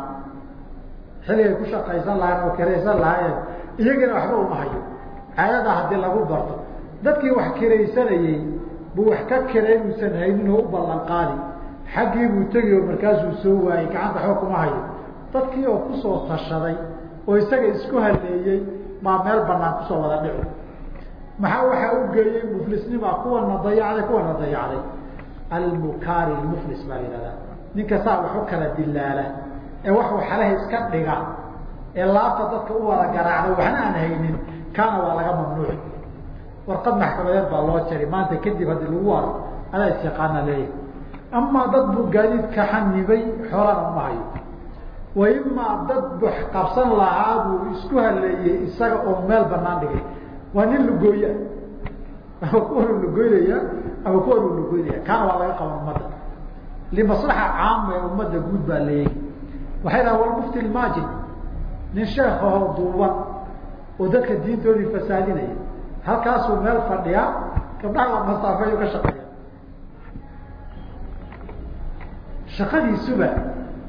xilligay ku shaqaysan lahayen oo kiraysan lahaayeen iyagina waxba uma hayo. Caadada haddii lagu barto dadkii wax kiraysanayey buu wax ka kiray uusan haynin oo u ballan qaadi. Xaggii buu tegi oo markaasuu soo waayey gacanta waxba kuma hayo. Dadkii oo ku soo tashaday oo isaga isku haleeyey maa meel banaan ku soo wada dhici. Maxaa waxaa u geeyey? Muflisnima kuwana dayacday kuwana dayacday almukaari muflis baa la yihahdaa ninka saa wax u kala dilaala ee wax waxalaha iska dhiga ee laabta dadka u wada garaacda waxna aan haynin kaana waa laga mamnuuci warqad maxkamadeed baa loo jari maanta kadib haddii lagu waro adaa isyaqaana leeyahay. Amaa dad buu gaadiid ka xanibay xoolana uma hayo. Wa imaa dad bux qabsan lahaa buu isku haleeyey isaga oo meel banaan dhigay. Waa nin lugooya ama kuwan lugoynaya ama kuwan u kaana waa laga qaban ummadda limaslaxa caama ee ummadda guud baa leeyahay waxay dhaha walmufti lmaajid nin sheekahoo duuban oo dadka diintoodii fasaadinaya. Halkaasuu meel fadhiyaa gabdhaha la masaafeeyo ka shaqeeya shaqadiisuba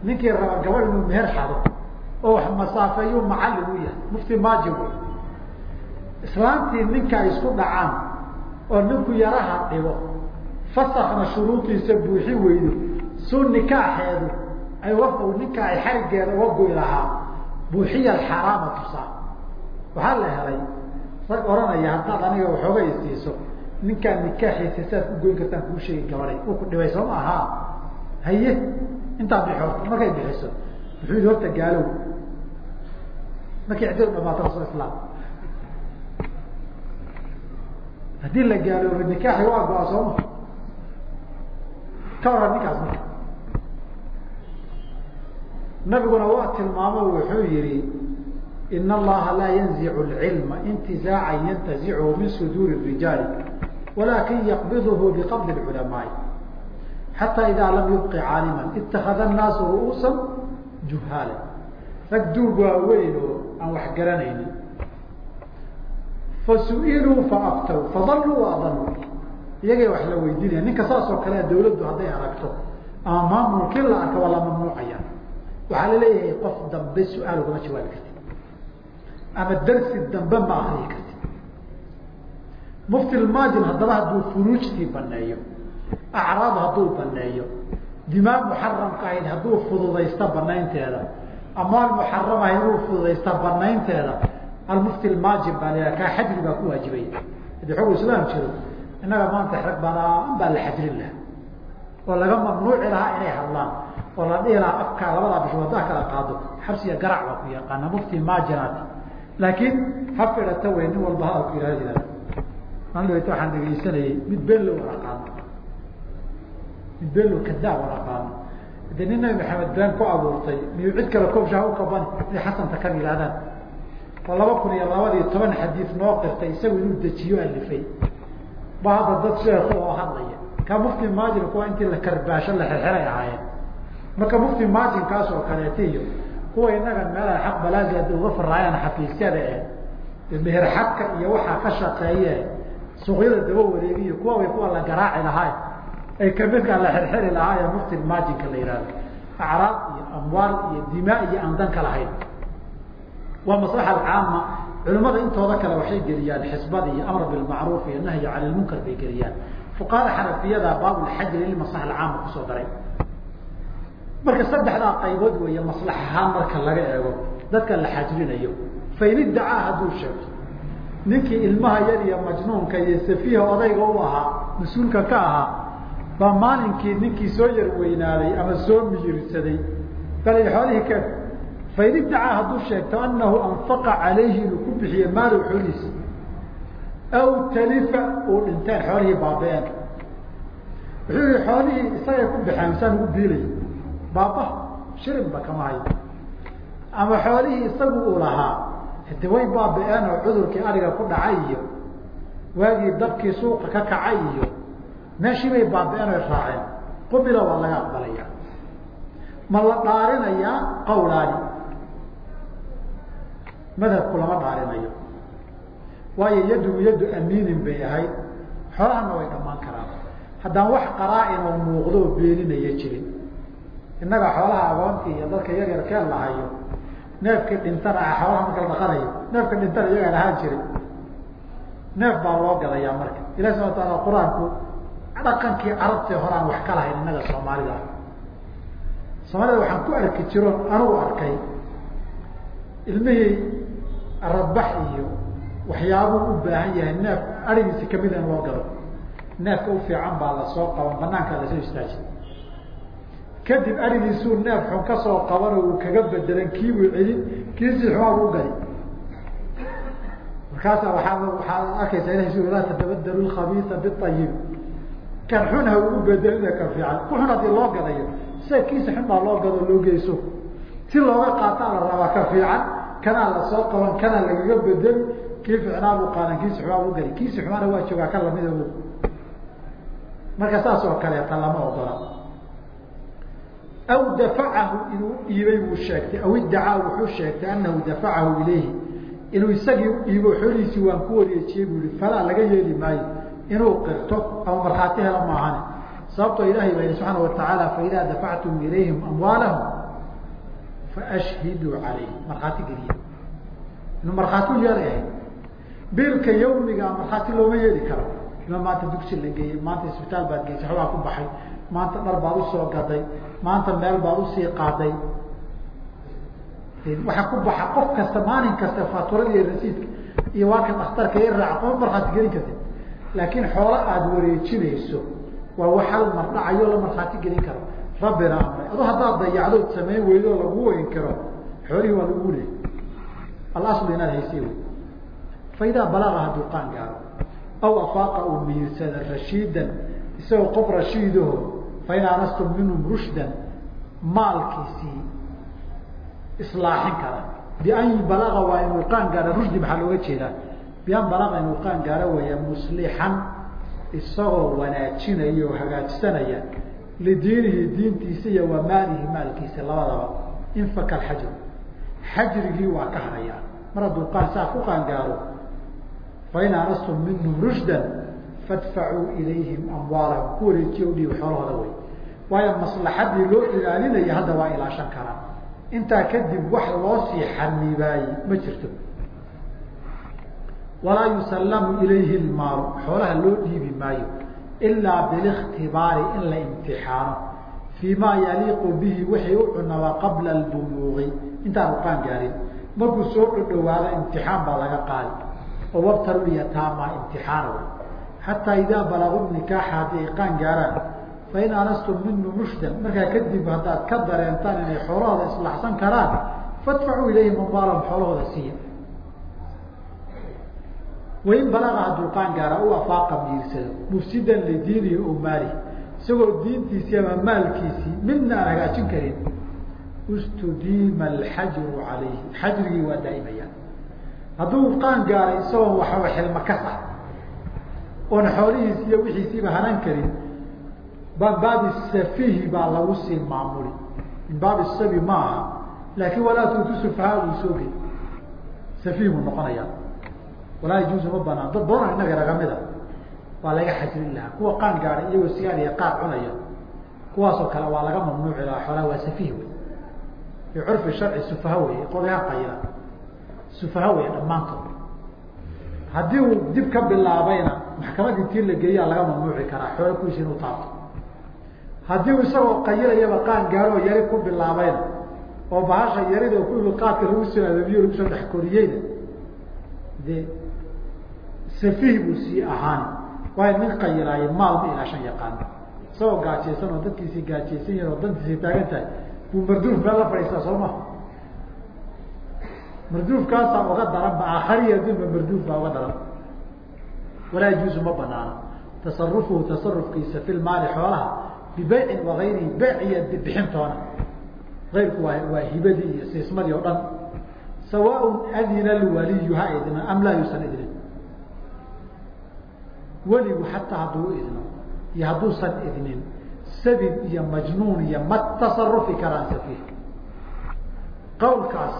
ninkii raba gabadh inuu meher xado oo wax masaafeeyuu macallin u yahay mufti maajid wey islaantii ninka ay isku dhacaan oo ninku yaraha dhigo fasakna shuruudiisa buuxi weydo suu nikaaxeedu ay ninka ay xarigeeda uga goy lahaa buuxiya alxaraama tusaa. Waxaa la helay rag oranaya haddaad aniga waxooga isiiso ninkaan nikaaxiisa saad ku goyn kartaan kuu sheegi gabaday uu ku dhibay soo ma ahaa haye intaa bixo markay bixiso. Muxuu yidhi horta gaalow. Markay ciddi u dhamaata rasul islaam. Haddii la gaaloobo nikaaxi waa go-a sooma ka waran ninkaas marka nabiguna waa tilmaamo wuxuu yihi in allaha laa yanzicu lcilma intizaacan yantazichu min suduuri rijaali walakin yaqbiduhu biqabdi culamaai xataa idaa lam yubqi caaliman itakada annaasu ru'uusan juhaala. Rag duug waaweyn oo aan wax garanaynin. Fasu'iluu faaftaw fadaluu waadaluu iyagay wax la weydiinaya ninka saas oo kale dawladdu hadday aragto ama maamulkii la arka waa la mamnuucaya waxaa la leeyahay qof dambe su'aal ugama jawaabi karti ama darsi dambe ma akriyi karti mufti lmaajin haddaba hadduu furuujtii baneeyo acraab hadduu baneeyo dimaa muxaramka ahayd hadduu fududaysta banaynteeda amaal muxaram ahayd hadduu fududaysta banaynteeda almufti lmaajin baa la kaa xajri baa ku waajibay haddii xog islaam jiro innaga maanta rag banaan baa la xajrin laha oo laga mamnuuci lahaa inay hadlaan oo la dhihi lahaa afkaa labadaa bishood haddaa kala qaado xabsiga garac baa ku yaqaana mufti maajinaati laakiin ha fidhata wey nin walba hadalku ilaha jira maalin waxaan dhegaysanayay mid loo waraqaano mid been loo kadaa waraqaano hadee nin nabi maxamed been ku abuurtay miyuu cid kale koobshaha u kabani inay xasanta kan yidhahdaan oo laba kun iyo labadii toban xadiid noo qirtay isagu inuu dejiyo alifay. Ba dad sheekh oo hadlaya. Ka mufti maajin kuwa intii la karbaasho la xirxiray ahaayeen marka mufti maajinkaas oo kaleeta iyo kuwa inaga meelaha xaq balaazi hadda uga faraayaan xafiisyada e meher iyo waxaa ka shaqeeye suuqyada daba wareegiyo kuwa way kuwa la garaaci lahaay ay kamidkaa la xirxiri lahaaye mufti maajinka la yihahdo acraab iyo amwaal iyo dimaa iyo aan lahayn waa maslaxa alcaama culimada intooda kale waxay geliyaan xisbada iyo amr bilmacruuf iyo nahyi cani lmunkar bay geliyaan. Fuqahada xanafiyada baabulxajri limaslaxa alcaama ku soo daray marka saddexdaa qaybood weeye maslax ahaan marka laga eego dadka la xajrinayo fain iddacaa hadduu sheegto. Ninkii ilmaha yar iyo majnuunka iyo safiiha odayga u ahaa mas'uulka ka ahaa baa maalinkii ninkii soo yar weynaaday ama soo miyirsaday bal xoolihii ka fain iddacaa hadduu sheegto anahu anfaqa calayhi inuu ku bixiye maalow xoolihiisa. Aw talifa uu dhinteen xoolihii baaba-een wuxuu yihi xoolihii isagay ku baxeen saan ugu biilay baaba shirinba kama hayo. Ama xoolihii isagu uu lahaa hade way baabi'een oo cudurkii ariga ku dhacay iyo waagii dabkii suuqa ka kacay iyo meeshii bay baabi'een oy raaceen qubila waa laga aqbalaya. Ma la dhaarinayaa qawlaani? Madhabku lama dhaarinayo. Waayo yadu yadu amiinin bay ahayd. Xoolahana way dhammaan karaan. Haddaan wax qaraa-in oo muuqdo oo beeninaya jirin innaga xoolaha agoontii iyo dadka yaryarkeen lahayo. Neefkii dhintana ah xoolaha marka la dhaqanayo. Neefka dhintana iyagaan ahaan jirin. Neef baa loo gadayaa marka. Ilahi subana wataala qur'aanku dhaqankii carabtee hore aan wax ka lahayn innaga soomaalida. Soomaalida waxaan ku arki jiroon anugu arkay ilmihii radbax iyo waxyaabuu u baahan yahay neef arigiisi kamida in loo gado neefka u fiican baa la soo qaban banaankaa la soo istaaji kadib arigiisuu neef xun ka soo qaban oo uu kaga bedelan kiibuu celin kiisii xumaabuu ugadi markaasa waaa waxaad arkaysaa ilahay su laa tatabadalu lkhabiisa biayib kan xun ha ugu bedelina kan fiican. Ku xun haddii loo gadayo sida kiisa xun baa loo gado loo geyso. Si looga qaataa la rabaa ka fiican kanaa la soo qaban kanaa lagaga bedeli kii ficnaabuu qaadan kiisi xumaabuu gadi kiisi xumaana waa joogaa kan lamida marka saas oo kaleeta lama ogola aw dafacahu inuu dhiibay buu sheegtay aw iddacaa wuxuu sheegtay anahu dafacahu ilayhi inuu isagii u dhiibo xoolihiisii waan ku wareejiyey buu yihi falaa laga yeeli maayo inuu qirto ama markhaati helo maahane sababtoo ilahay baa yihi subxaana watacaala faidaa dafactum ilayhim amwaalahum faashhiduu calayhim markhaati geliya inuu markhaati yeelay ahayd biilka yawmiga markhaati looma yeeli karo ima maanta dugsi la geeyey maanta isbitaal baad geysay waxbaa ku baxay maanta dhar baad u soo gaday maanta meel baad u sii qaaday. Waxaa ku baxa qof kasta maalin kasta faaturada iyo rasiidka iyo waaka dhakhtarka i raac qoma markhaati gelin kartid. Laakiin xoolo aada wareejinayso waa wax hal mar dhacayo la markhaati gelin karo. Rabbina amray adu haddaad dayacdood samayn weydo lagu weyn karo. Xoolihii waa lagu leeyay alaslu inaad haysay wy fa idaa balaga hadduu qaan gaaro. Aw afaaqa uu miirsada rashiidan isagoo qof rashiidaho fa in aanastum minhum rushdan maalkiisii islaaxin kara bian balaga waa inuu qaan gaaro rushdi maxaa looga jeedaa bian balaga inuu qaan gaaro weeya muslixan isagoo wanaajinaya oo hagaajisanaya lidiinihi diintiisa iyo wa maalihi maalkiisa labadaba infaka alxajru xajrigii waa ka harayaa mar hadduu qaan saa ku qaan fain aanastum minhum rushdan fadfacuu ilayhim amwaalahum ku wareejiya u dhiib xoolahooda wey waayo maslaxadii loo ilaalinaya hadda waa ilaashan karaa. Intaa kadib wax loo sii xanibaayey ma jirto. Walaa yusallamu ilayhi lmaalu xoolaha loo dhiibi maayo ilaa bilikhtibaari in la imtixaano. Fii ma yaliiqu bihi wixii u cunabaa qabla albuluuqi intaanu qaan gaarin. Markuu soo dhodhowaado imtixaan baa laga qaadi. Oo wabtalulyataama imtixaana xataa idaa balagu nikaaxa haddii ay qaan gaaraan fain aanastum minhu rushdan markaa kadib haddaad ka dareentaan inay xoolahooda islaxsan karaan fadfacuu ilayhim amwaalahum xoolahooda siiya wain balaga hadduu qaan gaara u afaaqa miirsado mufsidan lidiinihi o maalihi isagoo diintiisii ama maalkiisii midna hagaajin karin ustudiima alxajru calayhi xajrigii waa daa'imayaan hadduu qaan gaaray isagoo waxaba xilma ka sax oon xoolihiisi iyo wixiisiiba hanan karin min baabi safihi baa lagu sii maamuli. Min baabi sabi maaha laakiin walaa tuutu sufahaa uu soo gey safiih buu noqonayaa. Walaa yajuuzu ma banaan. Dad badan innaga nagamida waa laga xajrin lahaa. Kuwa qaan gaaday iyagoo sigaar iyo qaad cunaya kuwaasoo kale waa laga mamnuuci lahaa xoolaha waa safiih wey fi curfi sharci sufaha wey qolyaha qayla sufaha wey dhammaantood. Haddii uu dib ka bilaabayna maxkamad intii la geeyaa laga mamnuuci karaa xoolo kuwiisi inuu taabto haddii isagoo qayilayaba qaan gaaro oo yari ku bilaabayna oo bahasha yarida ku qaadka lagu soo ababiyo lagu soo dhex koriyeyna dee safiih buu sii ahaan. Waayo nin qayilaayo maal ma ilaashan yaqaano isagoo gaajaysan oo dadkiisii gaajaysan yahin oo dantiisii taagan tahay buu marduuf meel la fadhiistaa soo maha marduufkaasaa uga daranba aakhariya adduunba marduuf baa uga daran. Walaa yajuuzu ma banaano tasarufuhu tasarufkiisa fi lmaali xoolaha bibeycin wagayrihi beyc iyo bixintoona ayrku waa waa hibadii iyo siismadii oo dhan sawaaء adina lwaliyu ha idna am laa yuusan idnin weligu xataa hadduu idno iyo hadduusan idnin sabib iyo majnuun iyo ma tasarufi karaan safiih qawlkaas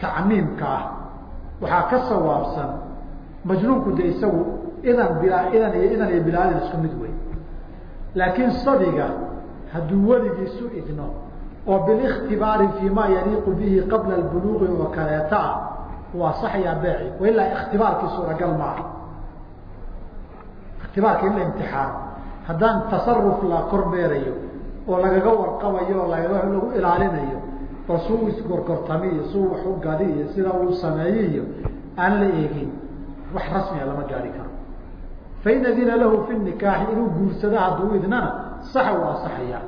tacmiimka ah waxaa ka sawaabsan majnuunku de isagu idan bilaa idan iyo idan iyo bilaadin isku mid wey laakiin sadiga hadduu weligiisu idno oo biاktibaari fi ma yaliiqu bihi qabla buluuqi oo kaleeta ah waa saxyaa beeci. Wailaa ikhtibaarkii suuragal maaha. Ikhtibaarka in la imtixaano haddaan tasaruf la kormeerayo oo lagaga warqabayo oo lagu ilaalinayo oo suu isgorgortami suu wax u gadi iyo sida uu sameeye iyo aan la eegin wax rasmiga lama gaari karo fain adina lahu fi nikaaxi inuu guursado hadduu idnana saxa u asaxaya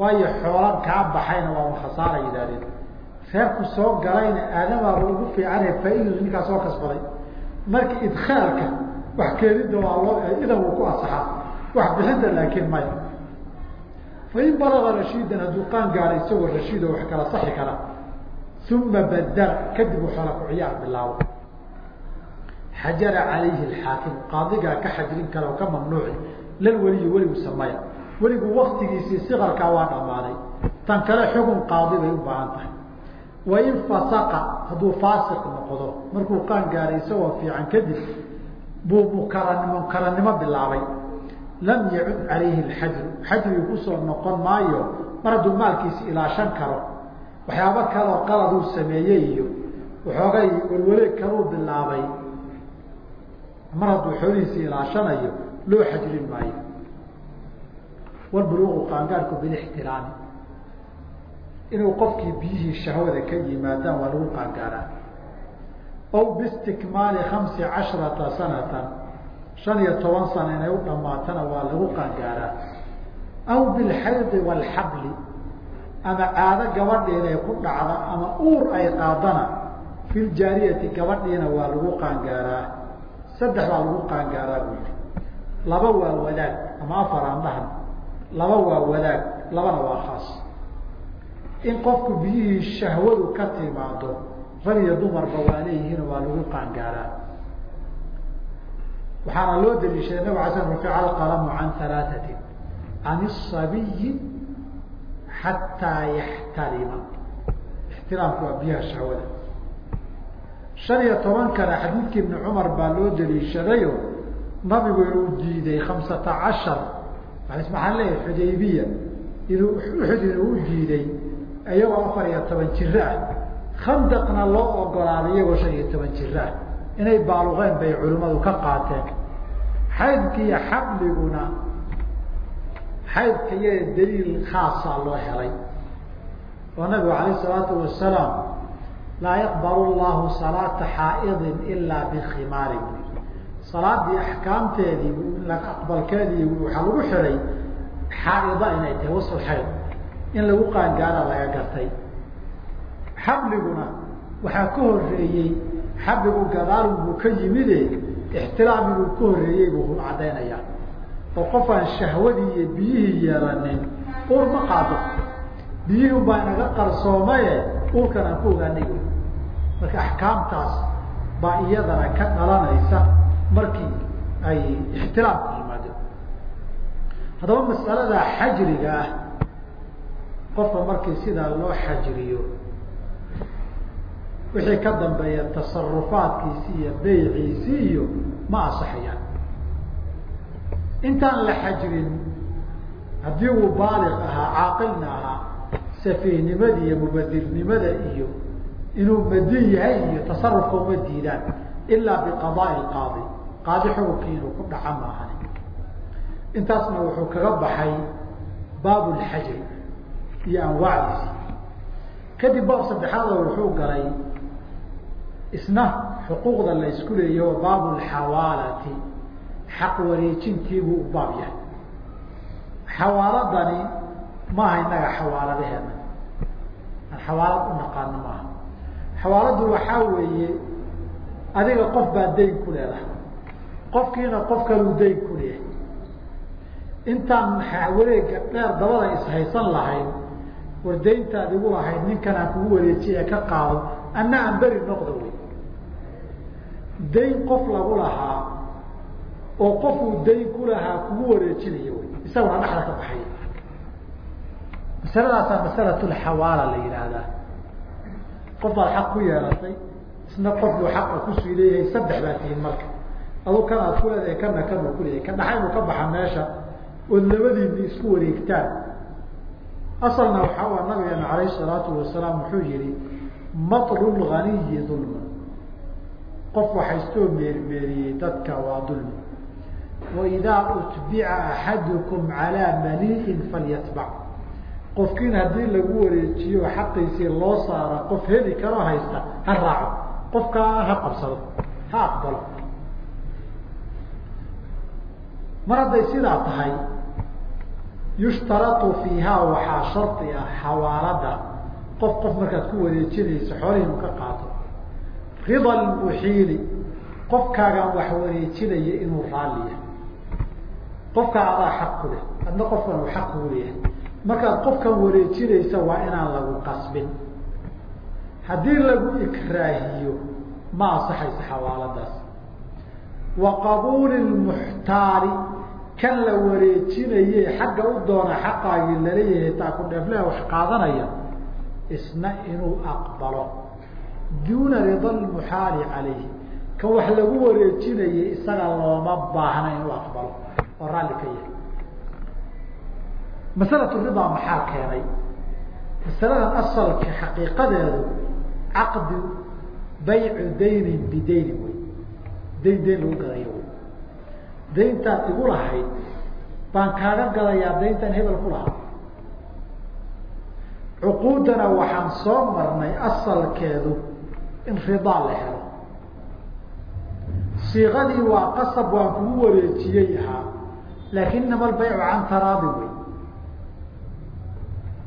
waayo xoolan kaa baxayna waa khasaara yidhahdeen reerku soo galayna aadamaaba ugu fiicane faa-idadu ninkaa soo kasbaday marka idkhaalka wax keenida waa loo idan wuu ku asaxaa wax bixinta laakiin maya fain balaga rashiidan hadduu qaan gaara isagoo rashiid wax kala saxi kara uma badala kadib uu xoola ku ciyaar bilaabo xajara calayhi alxaakim qaadigaa ka xajrin kara oo ka mamnuuci lal weliyu weligu sameya weligu waktigiisii sikarkaa waa dhammaaday tan kale xugun qaadi bay u baahan tahay wain fasaqa hadduu faasiq noqdo markuu qaan gaaray isagoo fiican kadib buu mukaran munkaranimo bilaabay lam yacud calayhi alxajru xajrigu ku soo noqon maayo mar hadduu maalkiisi ilaashan karo waxyaabo kaleo qaladuu sameeyey iyo waxoogay walwaleeg kaluu bilaabay mar hadduu xoolihiisi ilaashanayo loo xajrin maayo. Walbuluuqu qaangaarku bilixtiraami inuu qofkii biyihii shahwada ka yimaadaan waa lagu qaangaaraa. Aw biistikmaali khamsi casharata sanatan shan iyo toban sana inay u dhamaatana waa lagu qaangaaraa. Aw bilxaydi waalxabli ama caado gabadhi inay ku dhacda ama uur ay qaadana filjaariyati gabadhiina waa lagu qaangaaraa saddex baa lagu qaangaaraa buu yihi laba waa wadaag ama afar aan dhahan. Laba waa wadaag labana waa khaas. In qofku biyihii shahwadu ka timaado rag iyo dumarba waa leeyihiin waa lagu qaangaaraa. Waxaana loo daliishaday nabig ala sl rufica can alaaatin can isabiyi xataa yaxtalima ixtiraamku waa biyaha shahwada shan iyo toban kale xadiidkii ibni cumar baa loo daliishadayo nabigu inuu diiday khamsata cashar. Maxaan leeyahay? Xudaybiya. Inuu uxud inuu diiday iyagoo afar iyo toban jiro ah. Khandaqna loo ogolaaday iyagoo shan iyo toban jiro ah. Inay baaluqeen bay culimmadu ka qaateen. Xaydka iyo xabliguna xaydka iyaga daliil khaasaa loo helay. Oo nabigu alayh isalaatu wasalaam laa yaqbalu llahu salaata xaaidin ilaa bikhimaari salaadii axkaamteedii aqbalkeedii waxaa lagu xiday xaaida inay tahay wasl xayd. In lagu qaangaara laga gartay. Xabliguna waxaa ka horeeyey xabligu gadaalun buu ka yimide ixtiraam inuu ka horeeyey buu caddaynaya oo qof aan shahwadii iyo biyihii yeelanin uur ma qaado. Biyihii baa inaga qarsoomaye uurkan aan ku ogaanay marka axkaamtaas baa iyadana ka dhalanaysa markii ay ixtiraamku yimaado haddaba masalada xajriga ah qofka markii sidaa loo xajriyo wixii ka dambeeya tasarufaadkiisi iyo beyciisi iyo ma asaxayaan intaan la xajrin haddii uu baaliq ahaa caaqilna ahaa safiihnimada iyo mubadirnimada iyo inuu madin yahay iyo tasarufka uma diidaan ilaa biqadaai qaadi. Qaadi xukunkii inuu ku dhaca maahan. Intaasna wuxuu kaga baxay baab lxajri iyo anwaacdiisi kadib baab saddexaada wuxuu galay isna xuquuqda la isku leeyaho baabu lxawaalati xaq wareejintiibuu u baab yahay. Xawaaladani maaha innaga xawaaladaheena. Aan xawaalad u naqaano maaha xawaaladu waxaa weeye adiga qof baa dayn ku leedahay. Qofkiina qof kaluu dayn ku leeyahay. Intaan wareega dheer dabada ishaysan lahayn war dayntaad igu lahayd ninkan aan kugu wareejiye ka qaado anna aan beri noqda wey dayn qof lagu lahaa oo qofuu dayn ku lahaa kugu wareejinayo wy isaguna dhexda ka baxaya. Masaladaasaa masalatulxawaala la yidhaahdaa qof baad xaq ku yeelatay isna qof buu xaqa ku sii leeyahay saddex baa tihiin marka. Adu kan aad ku leedahay kana kan uu kuleeyahay ka dhaxa inuu ka baxa meesha ood labadiini isku wareegtaan. Asalna waxaa u nabigeena alayhi salaatu wasalaam wuxuu yihi matlu lganiyi dulma qof waxaystoo meermeeriyey dadka waa dulmi waidaa utbica axadukum calaa malii'in falyatbac qofkiin haddii lagu wareejiyo xaqiisii loo saara qof heli karo haysta ha raaco. Qofkaa ha qabsado ha aqbalo. Mar hadday sidaa tahay yushtarau fiihaa waxaa shardi ah xawaalada. Qof qof markaad ku wareejinayso xoolihii inu ka qaato. Rida lmuxiili qofkaagaan wax wareejinaya inuu raalliya. Qofkaa adaa xaq ku leh adna qofkan uu xaq kugu leeyahay markaad qofkan wareejinaysa waa inaan lagu qasbin. Haddii lagu ikraahiyo ma ansaxayso xawaaladaas. Wa qabuuli lmuxtaari kan la wareejinaye xagga u doona xaqaagii la leeyahay taaku dheefleha wax qaadanaya isna inuu aqbalo. Duuna rida lmuxaali calayhi kan wax lagu wareejinaye isaga looma baahna inuu aqbalo. Oo raalli ka yahay masalatu ridaa maxaa keenay? Masaladan asalka xaqiiqadeedu caqdi baycu daynin bidaynin wey dayn dayn lagu gadayo wy dayntaad igu lahayd baan kaaga gadayaa dayntan hebel ku lahaa. Cuquudana waxaan soo marnay asalkeedu in ridaa la helo. Siiqadii waa qasab waan kugu wareejiyey ahaa laakin inama albaycu can taraadi wey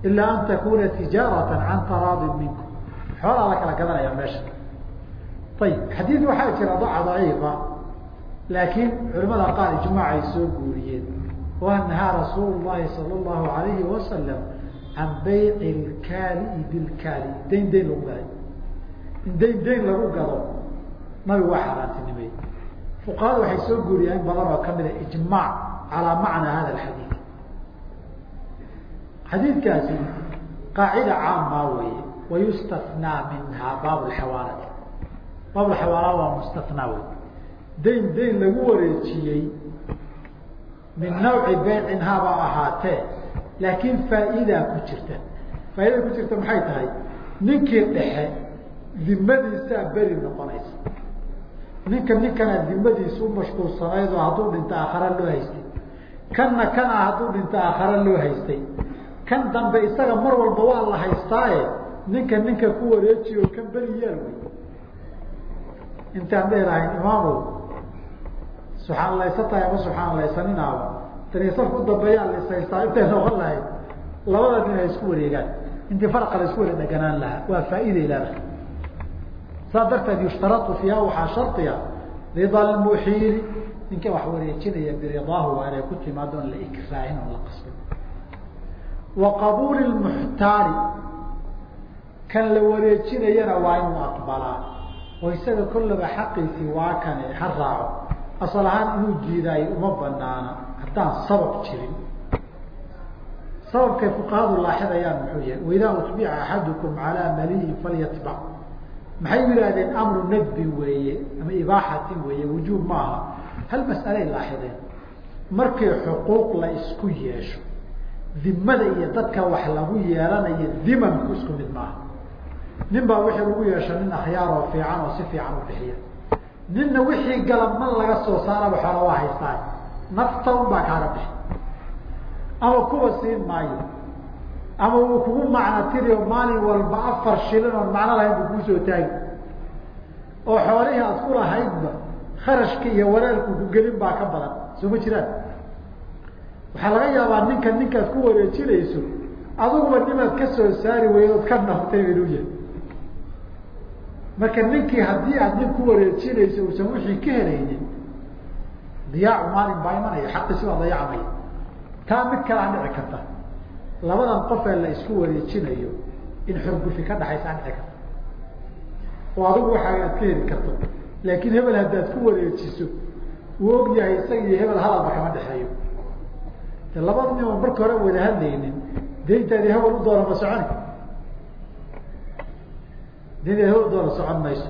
ilaa an takuna tijaarata can taraadin minkum xoolaa la kala gadanaya meesha ayib xadiid waxaa jira daca daciifa laakiin culamada qaar ijmaac soo guuriyeen wa nahaa rasuul llahi sala allahu alayhi wasalam can bayci lkaali bilkaali dayn dayn lagu gaday in dayn dayn lagu gado nabigu waa xaaraantinimey fuqahada waxay soo guuriyeen in badan oo kamida ijmaac calaa macnaa hada alxadiid xadiidkaasi qaacida caamaa weeye wayustathnaa minha baab xawaalati baab waa mustathnaa wey dayn dayn lagu wareejiyey min nawci beycin haba ahaatee laakiin faa'iidaa ku jirta. Faaidada ku jirta maxay tahay? Ninkii dhexe dimadiisaa beri noqonaysa. Ninka ninkana dimadiisa u mashquulsanayd hadduu dhinto aakhara loo haystay. Kanna kana hadduu dhinto aakhara loo haystay kan dambe isaga mar walba waa la haystaaye ninka ninka ku wareejiyo kan beri yeel wey intaan dheelahayn imaamow subxaan laysatahay ama subxaan laysaninaaba tani safka u dambeeyaa la ishaystaa intay noqon lahayd labada nin ay isku wareegaan. Intii farqa la isku wara deganaan lahaa waa faa'iiday leedahay saas darteed yushtarau fiiha waxaa shardiga rida lmuxiili ninka wax wareejinaya biridaahu waa inay ku timaado on la ikraahin on la qasbin wa qabuuli lmuxtaari kan la wareejinayana waa inuu aqbalaa. Oo isaga kollaba xaqiisii waa kane ha raaco asal ahaan inuu jiidaayo uma banaana haddaan sabab jirin. Sababkay fuqahadu laaxidayaan muxuu yahay waidaa utbica axadukum calaa maliyin falyatbac. Maxay yidhahdeen amru nadbi weeye ama ibaaxatin weeye wujuub maaha. Hal mas'alay laaxideen. Markii xuquuq la isku yeesho dimada iyo dadka wax lagu yeelanayo dimanku isku mid maaha. Nin baa wixii lagu yeesha nin akhyaar oo fiican oo si fiican u bixiya. Ninna wixii galab man laga soo saaraba xoola waa haystaa nafta un baa kaaga bixi. Ama kuwa siin maayo. Ama uu kugu macno tiriyo maalin walba afar shilin oon macno lahayn buu kuusoo taagi oo xoolihii aad ku lahaydba kharashka iyo walaalku ku gelin baa ka badan. Soo ma jiraan waxaa laga yaabaa ninka ninkaad ku wareejinayso adiguba nimaad ka soo saari weyda ood ka naftay inuu yahay marka ninkii haddii aad nin ku wareejinayso uusan wixii ka helaynin diyaacu maalin baa imanaya xaqiisi waa dayacmaya taa mid kalaa dhici karta. Labadan qofee la isku wareejinayo in xurgufi ka dhaxaysaa dhici karta. Oo adigu waxaa aad ka heli karto. Laakiin hebel haddaad ku wareejiso uu og yahay iyo hebel hadalba kama dhexeeyo de labada nin oo marka hore wada hadlaynin dayntaadi hebel u doona ma soconi? Dayntaadi hebel u doona socon mayso?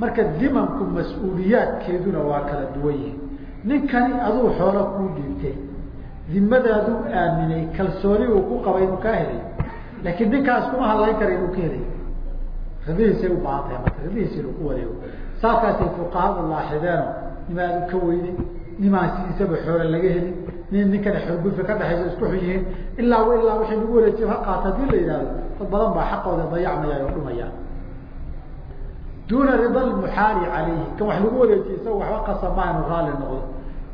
Marka dimanku mas'uuliyaadkeeduna waa kala duwan yihiin ninkani aduu xoolo kuu dhiibtay dimadaaduu aaminay kalsooni uu ku qabay inuu kaa helay. Laakiin ninkaas kuma hadlayn kara inuu ka helay. Ridihiisay u tahay marka ridihiisa inuu ku wareego saaskaasay fuqahadu laaxideeno nimaadu ka weynin nimaan sidiisaba xoole laga helin nin ninkana xorgufa ka dhexaysa isku xun yihiin ilaa ilaa waxay nagu wareejiya ha qaata la yidhahdo dad badan baa xaqooda dayacmayaan oo dhumayaan duuna rida lmuxaali calayhi kan wax lagu wareejiye isaga waxba qasama inu raalli noqdo.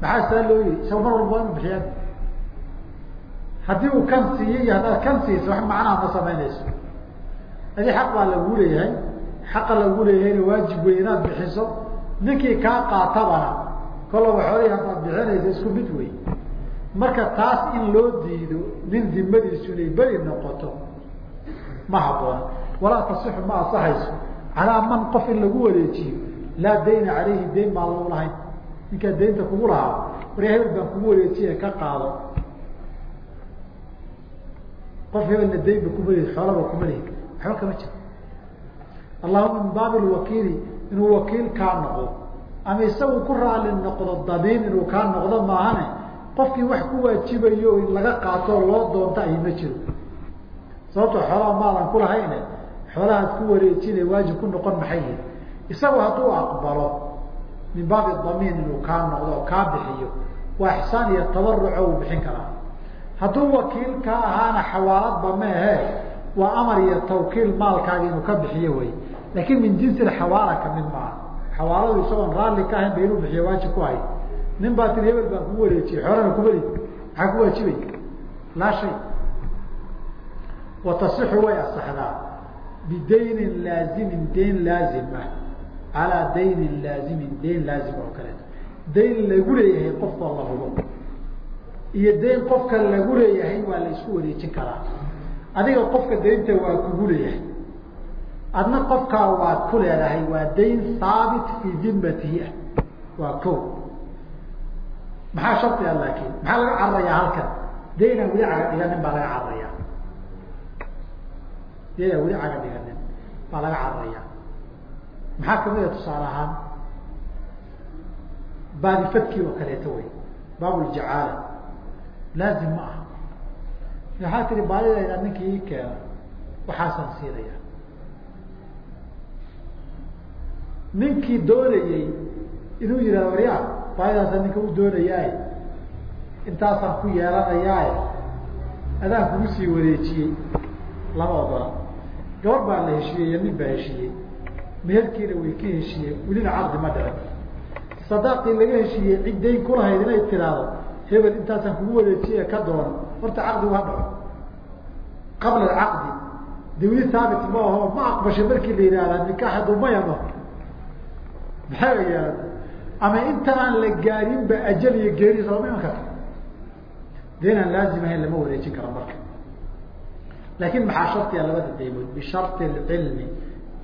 Maxaa saa loo yihi isaga mar walba waa inu bixiyaan haddii uu kan siiye iyo haddaad kan siiso wax macnaha ma samaynayso. Adi xaq baa lagu leeyahay xaqa lagu leeyahayna waajib wey inaad bixiso. Ninkii kaa qaatabana kollaba xoolihii haddaad bixinaysa isku mid wey marka taas in loo diido nin dimadiisu inay beri noqoto ma habboona walaa tasixu ma asaxayso calaa man qof in lagu wareejiyo laa dayna calayhi dayn baa lagu lahayn. Ninkaa daynta kugu lahaa warya hebel baan kugu wareejiye ka qaado. Qof hebelna daynba kuma lihid xoolaba kuma lihid waxba kama jiro allahuma min baabi lwakiili inuu wakiil kaa noqdo. Ama isagu ku raali noqdo damiin inuu kaa noqdo maahane qofkii wax ku waajibayo laga qaatoo loo doonto ay ma jiro. Sababtoo xoolaha maadan kulahayne xoolahaad ku wareejina waajib ku noqon maxay yihiin isagu hadduu aqbalo min baabi damiin inuu kaa noqdo oo kaa bixiyo waa ixsaan iyo tabaruco uu bixin karaa. Hadduu wakiil kaa ahaana xawaaladba meehe waa amar iyo tawkiil maalkaaga inuu ka bixiyo wey laakin min jinsi xawaala ka mid maaha. Xawaaladu isagoon raalli ka ahayn ba inuu bixiyo waajib ku hay nin baa tiri hebel baan kugu wareejiyey xoolana kumali maxaa ku waajibay? Laa shay wa tasixu way asaxdaa. Bidaynin laazimin dayn laazim ah. Calaa daynin laazimin dayn laazim oo kaleeto dayn lagu leeyahay qofkoo la hubo. Iyo dayn qofka lagu leeyahay waa la isku wareejin karaa. Adiga qofka daynta waa kugu leeyahay. Adna qofkaa waad ku leedahay waa dayn haabit fii dimatihi ah. Waa ko maxaa shardi a laakin maxaa laga cararayaa halkan. Daynaan weli caga dhiganin baa laga cararayaa daynaan weli caga dhiganin baa laga cararayaa maxaa ka mid a tusaale ahaan baadifadkii oo kaleeto wey baabuljacaala laazim ma aha. Waxaa tiri baadidayda ninkii ii keena. Waxaasaan siinaya ninkii doonayey inuu yihahdo waryaa baadidaasa ninka u doonayaaye intaasaan ku yeelanayaaye adaan kugu sii wareejiyey lama ogola gabar baa la heshiiyey iyo nin baa heshiiyey meherkiina way ka heshiiyeen welina caqdi ma dhicin sadaaqii laga heshiiyey cid dayn kulahayd inay tiraahdo hebel intaasaan kugu wareejiye ka doono horta caqdigu ha dhaco qabla alcaqdi dawli haabit ma aho ma aqbashay markii la yihahdaa nikaaxa dumaya ma maxay yeelata ama inta aan la gaarinba ajal iyo geeri sooma iman karta daynaan laazim ahayn lama wareejin karo marka. Laakin maxaa shardiga labada daymood bisharti alcilmi.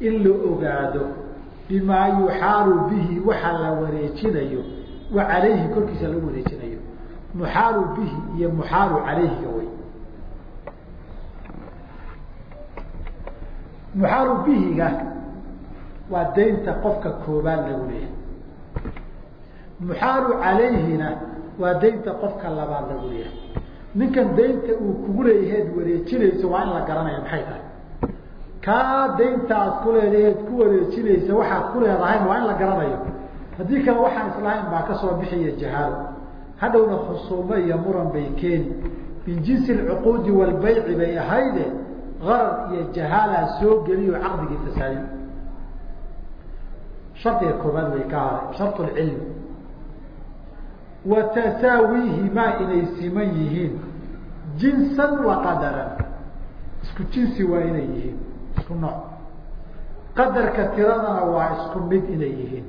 In la ogaado bimaa yuxaalu bihi waxa la wareejinayo wa calayhi korkiisa lagu wareejinayo. Muxaalu bihi iyo muxaalu calayhiga wey muxaalu bihiga waa daynta qofka koobaad lagu leeyahay muxaalu calayhina waa daynta qofka labaad lagu leeyahay. Ninkan daynta uu kugu leeyaheed wareejinayso waa in la garanayo maxay tahay? Kaa daynta aad ku leedaheed ku wareejinaysa waxaad ku leedahayn waa in la garanayo. Haddii kale waxaan islahayn baa ka soo bixiya jahaalo hadhowna khusuumo iyo muran bay keeni. Min jinsi alcuquudi walbayci bay ahayde qarar iyo jahaalaa soo geliyo caqdigii fasaadin shardiga koobaad way ka haray shartu lcilmi wa tasaawiihimaa inay siman yihiin jinsan wa qadaran isku jinsi waa inay yihiin isku nooc qadarka tiradana waa isku mid inay yihiin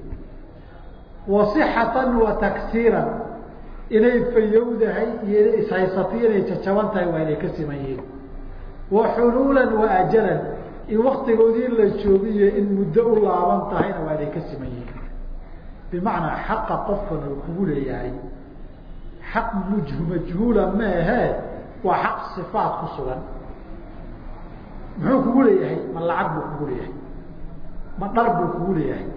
wa sixatan wa taksiiran inay fayowdahay iyo inay ishaysato inay jajaban tahay waa inay ka siman yihiin wa xuluulan wa ajalan in waktigoodii la joogiyo in muddo u laaban tahayna waa inay ka siman yihiin bimacnaa xaqa qofkan uu kugu leeyahay. Xaq mujh majhuula maahe waa xaq sifaat ku sugan. Muxuu kugu leeyahay? Ma lacag buu kugu leeyahay. Ma dhar buu kugu leeyahay.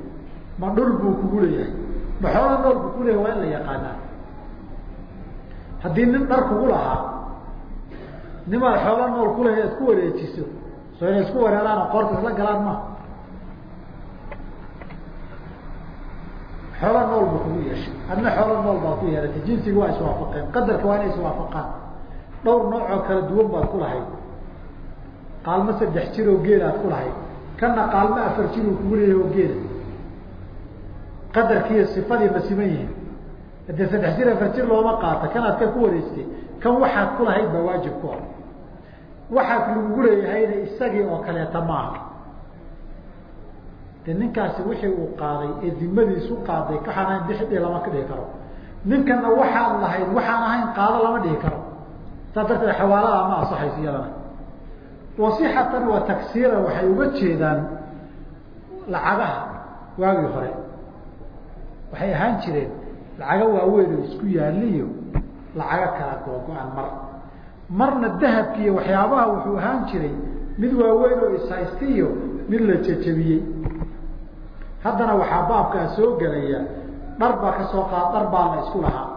Ma dhul buu kugu leeyahay. Ma xoola nool buu kugu leeyahay waa in la yaqaanaa. Haddii nin dhar kugu lahaa nimaad xoola nool kulehay ad ku wareejiso soo inay isku wareeraan qoorta isla galaan ma xoola nool buu kugu yeeshay. Adna xoola nool baad ku yeelatay. Jinsiga waa iswaafaqeen. Qadarka waa inay iswaafaqaan. Dhowr noocoo kala duwan baad ku lahayd. Qaalmo saddex jir oo geelaad ku lahayd. Kana qaalmo afar jir uu kugu leeyahay oo geela qadarkiiyo sifadii ma siman yihiin. Hadee saddex jir afar jir looma qaata kanaad ka ku wareejtay kan waxaad ku lahayd baa waajib ku ah. Waxaad lagugu leeyahayna isagii oo kaleeta maaha de ninkaasi wixii uu qaaday ee dimadiisu qaaday waxaan ahayn bixidhi lama ka dhihi karo. Ninkana waxaad lahayd waxaan ahayn qaado lama dhihi karo. Saas darteed xawaalaha ma asaxayso iyadana. Wasixatan wa taksiiran waxay uga jeedaan lacagaha waagii hore. Waxay ahaan jireen lacago waaweyn oo isku yaaliyo lacago kala googo-an mar. Marna dahabki iyo waxyaabaha wuxuu ahaan jiray mid waaweyn oo ishaystiyo mid la jejebiyey haddana waxaa baabkaa soo gelaya dhar baa ka soo qaad dhar baa la isku lahaa.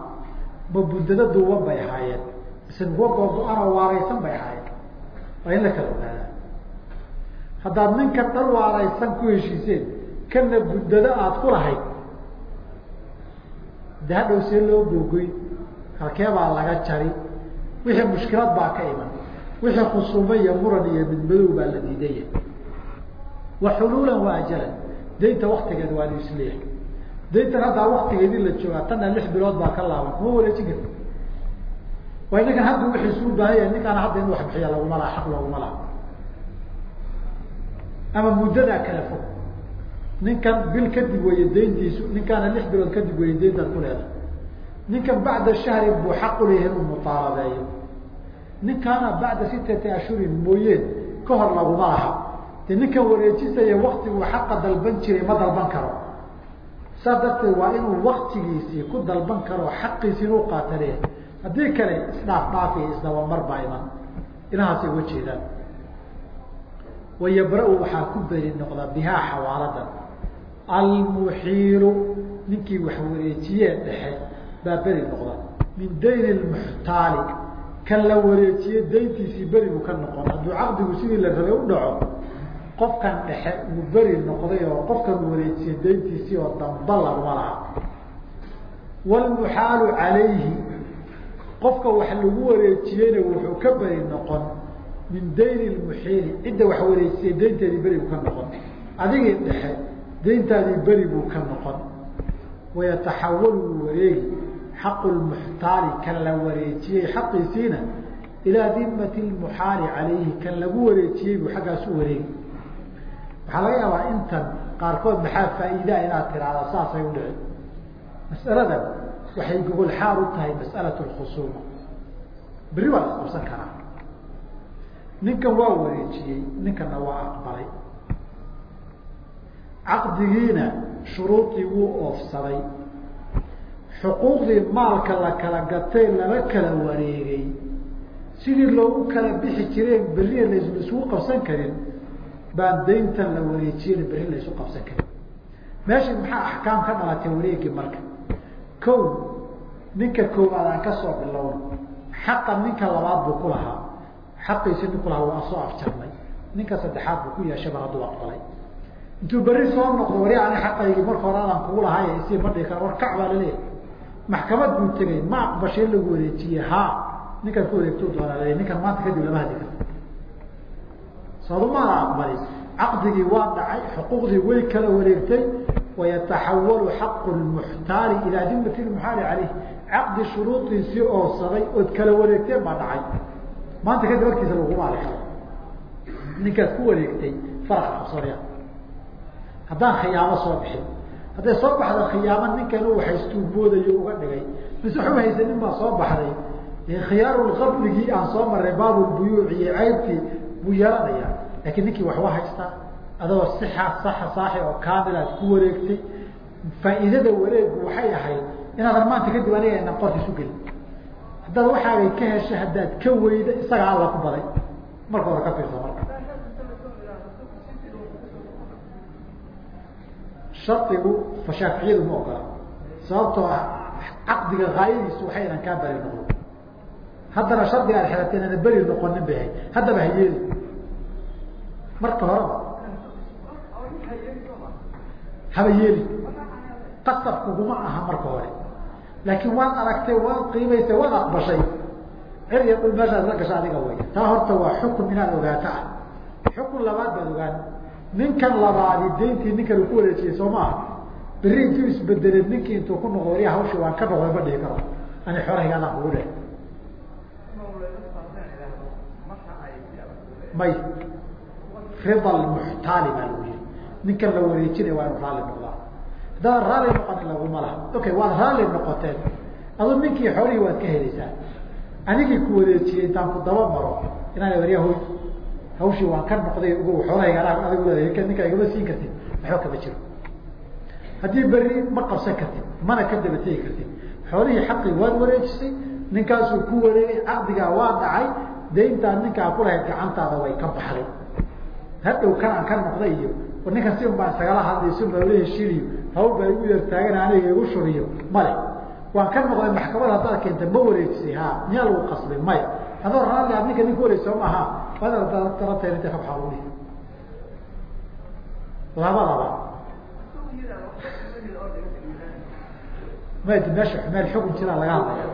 Ma buddado duuban bay ahaayeen. Mise kuwa googo-an oo waareysan bay ahaayeen. Waa in la kala ogaadaa haddaad ninkan dhar waareysan ku heshiiseen kana buddado aada ku lahayd de hadhow see loo googoyn halkee baa laga jari. Wixii mushkilad baa ka iman. Wixii khusuumo iyo muran iyo midmadow baa la diidaya wa xuluulan wa ajalan daynta waktigeeda waa inu is leeyahay. Dayntan haddaa waktigeedii la joogaa tanna lix bilood baa ka laaban. Kuma wareejin karta way ninkan hadda wixiisu u baahan yahay ninkaana hadda in wax bixiya laguma laha xaq looguma laha. Ama muddadaa kala fog. Ninkan bil kadib weeye dayntiisu ninkaana lix bilood kadib weeye dayntaad ku leedahay. Ninkan bacda shahrin buu xaq uleeyahay inuu mutaalabeeyo ninkaana bacda sittati ashhurin mooyeen ka hor laguma laha de ninkan wareejisaya waktiguu xaqa dalban jiray ma dalban karo. Saas darteed waa inuu waktigiisii ku dalban karo xaqiisi inuu qaatale. Haddii kale isdhaaf dhaaf iyo isdabamar baa iman. Uga jeedaan. Wayabra-u waxaa ku beri noqda bihaa xawaaladan almuxiilu ninkii wax wareejiyee dhexe baa beri noqda. Min dayni lmuxtaali kan la wareejiye dayntiisii beri buu ka noqon. Hadduu caqdigu sidii la rabay u dhaco qofkan dhexe uu beri noqday oo qofkan wareejiyey dayntiisii oo damba laguma laha wlmuxaalu calayhi qofka wax lagu wareejiyeyna wuxuu ka beri noqon min dayni lmuxiili cidda wax wareejisay daynteedii beri buu ka noqon. Adigii dhexe dayntaadii beri buu ka noqon. Wayataxawalu wuu wareegi xaqu lmuxtaali kan la wareejiyey xaqiisiina ilaa dimati lmuxaali calayhi kan lagu wareejiyey buu xaggaas u wareegi waxaa laga yaabaa intan qaarkood maxaa faa'iidaa inaad tiraahda saasay u dhici mas'aladan waxay gogol xaal u tahay mas'alatu lkhusuuma berri waa la isqabsan karaa. Ninkan waa wareejiyey ninkanna waa aqbalay. Caqdigiina shuruudii wuu oofsaday. Xuquuqdii maalka la kala gatay lama kala wareegay. Sidii loogu kala bixi jireen berria las isugu qabsan karin baan dayntan la wareejiyena berri la isu qabsan karin. Meesha maxaa axkaam ka dhalatay wareegii marka? Ko ninka koowaad aan ka soo bilowno xaqa ninka labaad buu ku lahaa. Xaqiisi ninku lahaa waa soo afjarnay. Ninka saddexaad buu ku yeeshay mar hadduu aqbalay intuu berri soo noqdo wari ani xaqaygii marka hore adaan kugu lahaay isii ma dhihi karo war kac baa la leeyahay maxkamad buu tegay ma aqbashay lagu wareejiyey ha ninkaad ku wareegto doonaa ninkan maanta kadib lama hadli karto soodumaada aqbalay caqdigii waa dhacay xuquuqdii way kala wareegtay wayataxawalu xaqu lmuxtaali ilaa dimati lmuxaali caleyh caqdi shuruudiisii oodsaday ood kala wareegteen baa dhacay. Maanta kadib agtiisa laguma ali karo. Ninkaad ku wareegtay faraqa qabsadaya. Haddaan khiyaamo soo bixin. Hadday soo baxda khiyaama ninkan u haystuu moodayo uga dhigay. Mise waxu haysanin baa soo baxday. Khiyaarulqabligii aan soo maray baabulbuyuuc iyo ceybtii buu yeelanaya laakiin ninkii waxwa haystaa adoo sixa saxa saaxi oo kaamilaad ku wareegtay faa'iidada wareegu waxay ahayd inaadan maanta kadib aniga inan qorka isu gelin. Haddaad waxaagay ka hesha haddaad ka weyda isagaa alla ku baday. Marka hore ka fiirsa marka. Shardigu fa shaaficiyadu ma ogola. Sababtoo ah caqdiga haayadiisu waxay inan kaa bari noqon. Haddana shardiga ad xeratay inana beri noqonin bay ahayd. Haddaba ha marka horeba haba yeeli. Qasab kuguma aha marka hore. Laakiin waad aragtay waad qiimaysay waad aqbashay. Cir iyo dhul meeshaad la gasha adiga way. Taa horta waa xukun inaad ogaato ah. Xukun labaad baad ogaan. Ninkan labaadi dayntii ninkan uu ku wareejiyey soo maaha berri intuu isbedeled ninkii intuu ku noqdo wariya hawshi waan ka noqday ma dhihi karo ani xoolahayga adaan kugu dheh may rida muxtaali baa lagu yihi ninkan la wareejinaya waa inu raalli noqdaa. Haddaadan raalli noqonin laguma laha okay waad raalli noqoteen. Adu ninkii xoolihii waad ka helaysaa. Anigii ku wareejiyey intaan ku daba maro inaan wariya hoy hawshii waan ka noqday anaa adigu leedahay ninkaa igama siin kartid. Waxba kama jiro. Haddii berri ma qabsan kartid mana ka daba tegi kartid. Xoolihii xaqii waad wareejisay ninkaasuu ku wareegay caqdigaa waa dhacay dayntaad ninkaa kulahayd gacantaada way ka baxday hadhow kan aan ka noqday iyo ninkan si un baan isagala hadlay si unbaa la heshiiniyo hawl baa igu yartaagan aniga igu shuriyo male waan ka noqday maxkamada haddaad keenta ma wareejisay ha miyaa lagu qasbay maya adoo raalli aad ninka ninka wareejisa maaha waadalatayn inta ka baxaa lagu labadaba. Mayt meesha meel xukun jiraa laga hadlaya.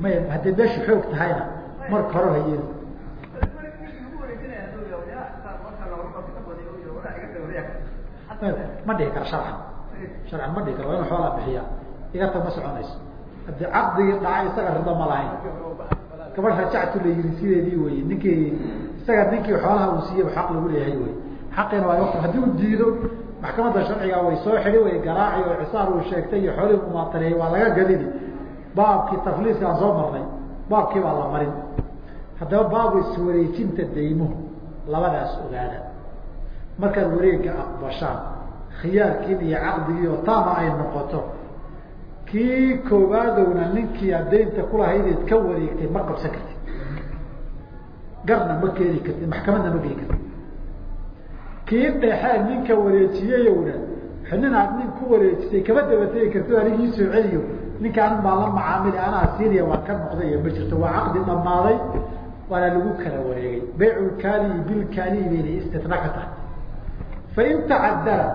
Maya haddii meesha xoog tahayna marka hore hayeen ma dhihi karo sharcan. Sharcan ma dhihi karo waa inu xoolaa bixiya iga tag ma soconayso. Haddii caqdigii dhacay isaga rido ma lahayn. Gabadh rajactu la yiri sideedii wey ninkii isaga ninkii xoolaha uu siiyey xaq lagu leeyahay wey xaqiina waa haddii uu diido maxkamadda sharciga way soo xidi way garaaci oo cisaar uu sheegtay iyo xoolihii umaataneeyey waa laga gadini. Baabkii tafliiska aan soo marnay baabkii baa la marin haddaba baabu iswareejinta daymuhu labadaas ogaada. Markaad wareega aqbashaan khiyaarkiin iyo caqdigii oo taama ay noqoto kii koowaadowna ninkii adaynta kulahaydeed ka wareegtay ma qabsan kartid. Garna ma keeni kartid maxkamadna ma geli kartid. Kii dhexee ninka wareejiyeyowna nin aad nin ku wareejisay kama dabategi karti anigii soo celiyo. Ninkaan baa la macaamili anaa siinaya waan ka noqday ma jirto waa caqdi dhamaaday waana lagu kala wareegay. Bayculkaaliyi bilkaaliyi bayna istina ka tahay. Fain tacadara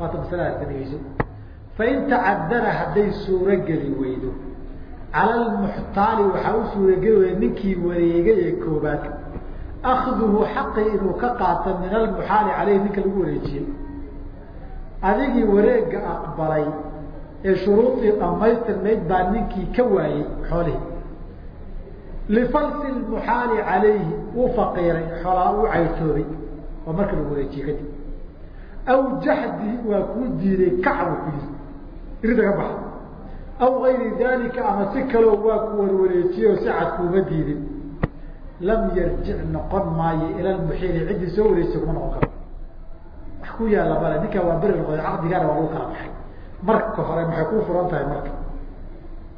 waata masaladaas ka dhegeyso fain tacadara hadday suurogeli weydo cala lmuxtaali waxaa u suurageli weyda ninkii wareegay ee koobaad akduhu xaqi inuu ka qaato min almuxaali caleyhi ninka lagu wareejiyey adigii wareega aqbalay ee shuruudii dhamaystirnayd baa ninkii ka waayey xoolihii lifalsi muxaali calayhi uu faqiiray xoolaa u caytoobay waa marka lagu wareejiyey kadib aw jaxdi waa kuu diiday kacbu ku yiri irida ka baxa aw gayri dalika ama si kaleo waa ku warwareejiyey oo si cad kuuma diidin lam yarjic noqon maayo ila lmuxiili ciddii soo wareejisay kuma noqon karo wax ku yaalla bale ninkaa waa beri noqday caqdigaana waa lagu kala baxay marka hore maxay kuu furan tahay marka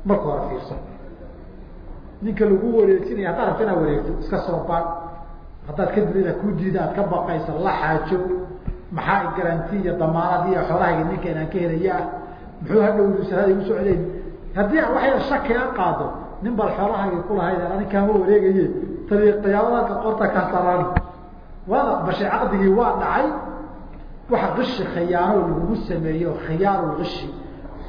marka hore fiirsan ninka lagu wareejinaya haddaad rabta inaad wareegto iska soo baan haddaad kadib inaad ku diida aad ka baqaysa la xaajo. Maxaa garanti iyo damaanad iyo xoolahayga ninka inaan ka helayaa muxuu hadhow sanada igu socdayn haddii waxay shaki a qaado nin bal xoolahayga kulahayd ani kaama wareegaye tani qiyaamadaadka qorta ka saraan. Waad aqbashay waa dhacay. Waxa kishi khiyaano lagugu sameeyo khiyaaru kishi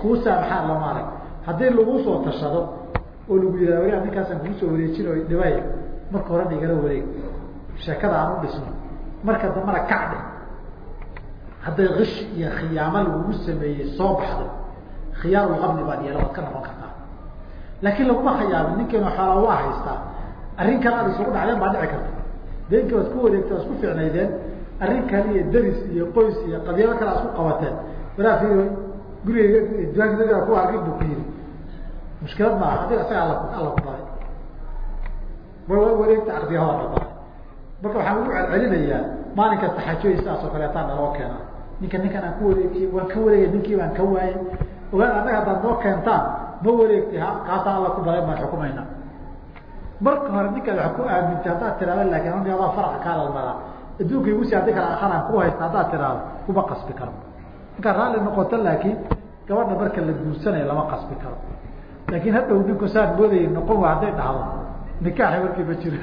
kuusaa maxaa lama arag haddii lagu soo tashado oo lagu yihahdo wari ninkaasaan kugu soo wareejin oo dhibay marka horena igala wareeg sheekada aan u dhisno marka dambana kacdhe hadday kishi iyo khiyaamo lagugu sameeyey soo baxdo khiyaarulqabli baad yeela waad ka noqon kartaa. Laakiin laguma khiyaabin ninkeenu xoolaa waa haystaa arrin kale aad isugu dhacdeen baa dhici karta. Deenkii waad ku wareegta isku ficnaydeen arrin kale iyo deris iyo qoys iyo qabyalo kale ad isku qabateen. Waraa guriga duaanka ku arkin buu ku yiri mushkilad maaha adiga isaga alla ku baray wareegta aqdiyaha waa baray marka waxaan ugu celcelinayaa maalin kasta xajooy sidaas oo kaleetaa naloo keenaa ninka ninkan aan ku wareegiye waan ka wareegay ninkii baan ka waayay ogaan annaga haddaad noo keentaan ma wareegtay ha kaasaa alla ku baray baan xukumayna marka hore ninkaad wax ku aamintay haddaad tiraada laakin ani adaa faraca kaalalmaraa adduunka igu si haddi kale akharaan ku haysta haddaad tiraado kuma qasbi karo markaa raalli noqoto laakiin gabadha marka la guursanayo lama qasbi karo laakiin hadhow ninku saan moodayay noqon wa hadday dhahdo nikaaxi markii ma jiro.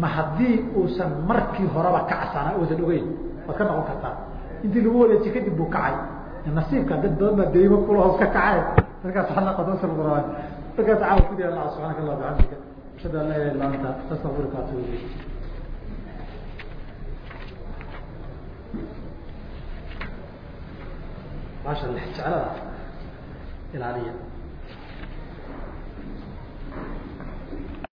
Ma haddii uusan markii horeba kacsana uusan ogeyn waad ka noqon kartaa. Intii lagu wareejiye kadib buu kacay. Nasiibka dad badan baa daymo kula hoos ka kacay. Markaas waa quraan markaas caawa ku allah subxaanaka allah bixamdika ashhadu an laa ilaha illa anta astaغfiruka atubu ilayk baasha lex jeclada ilaaliya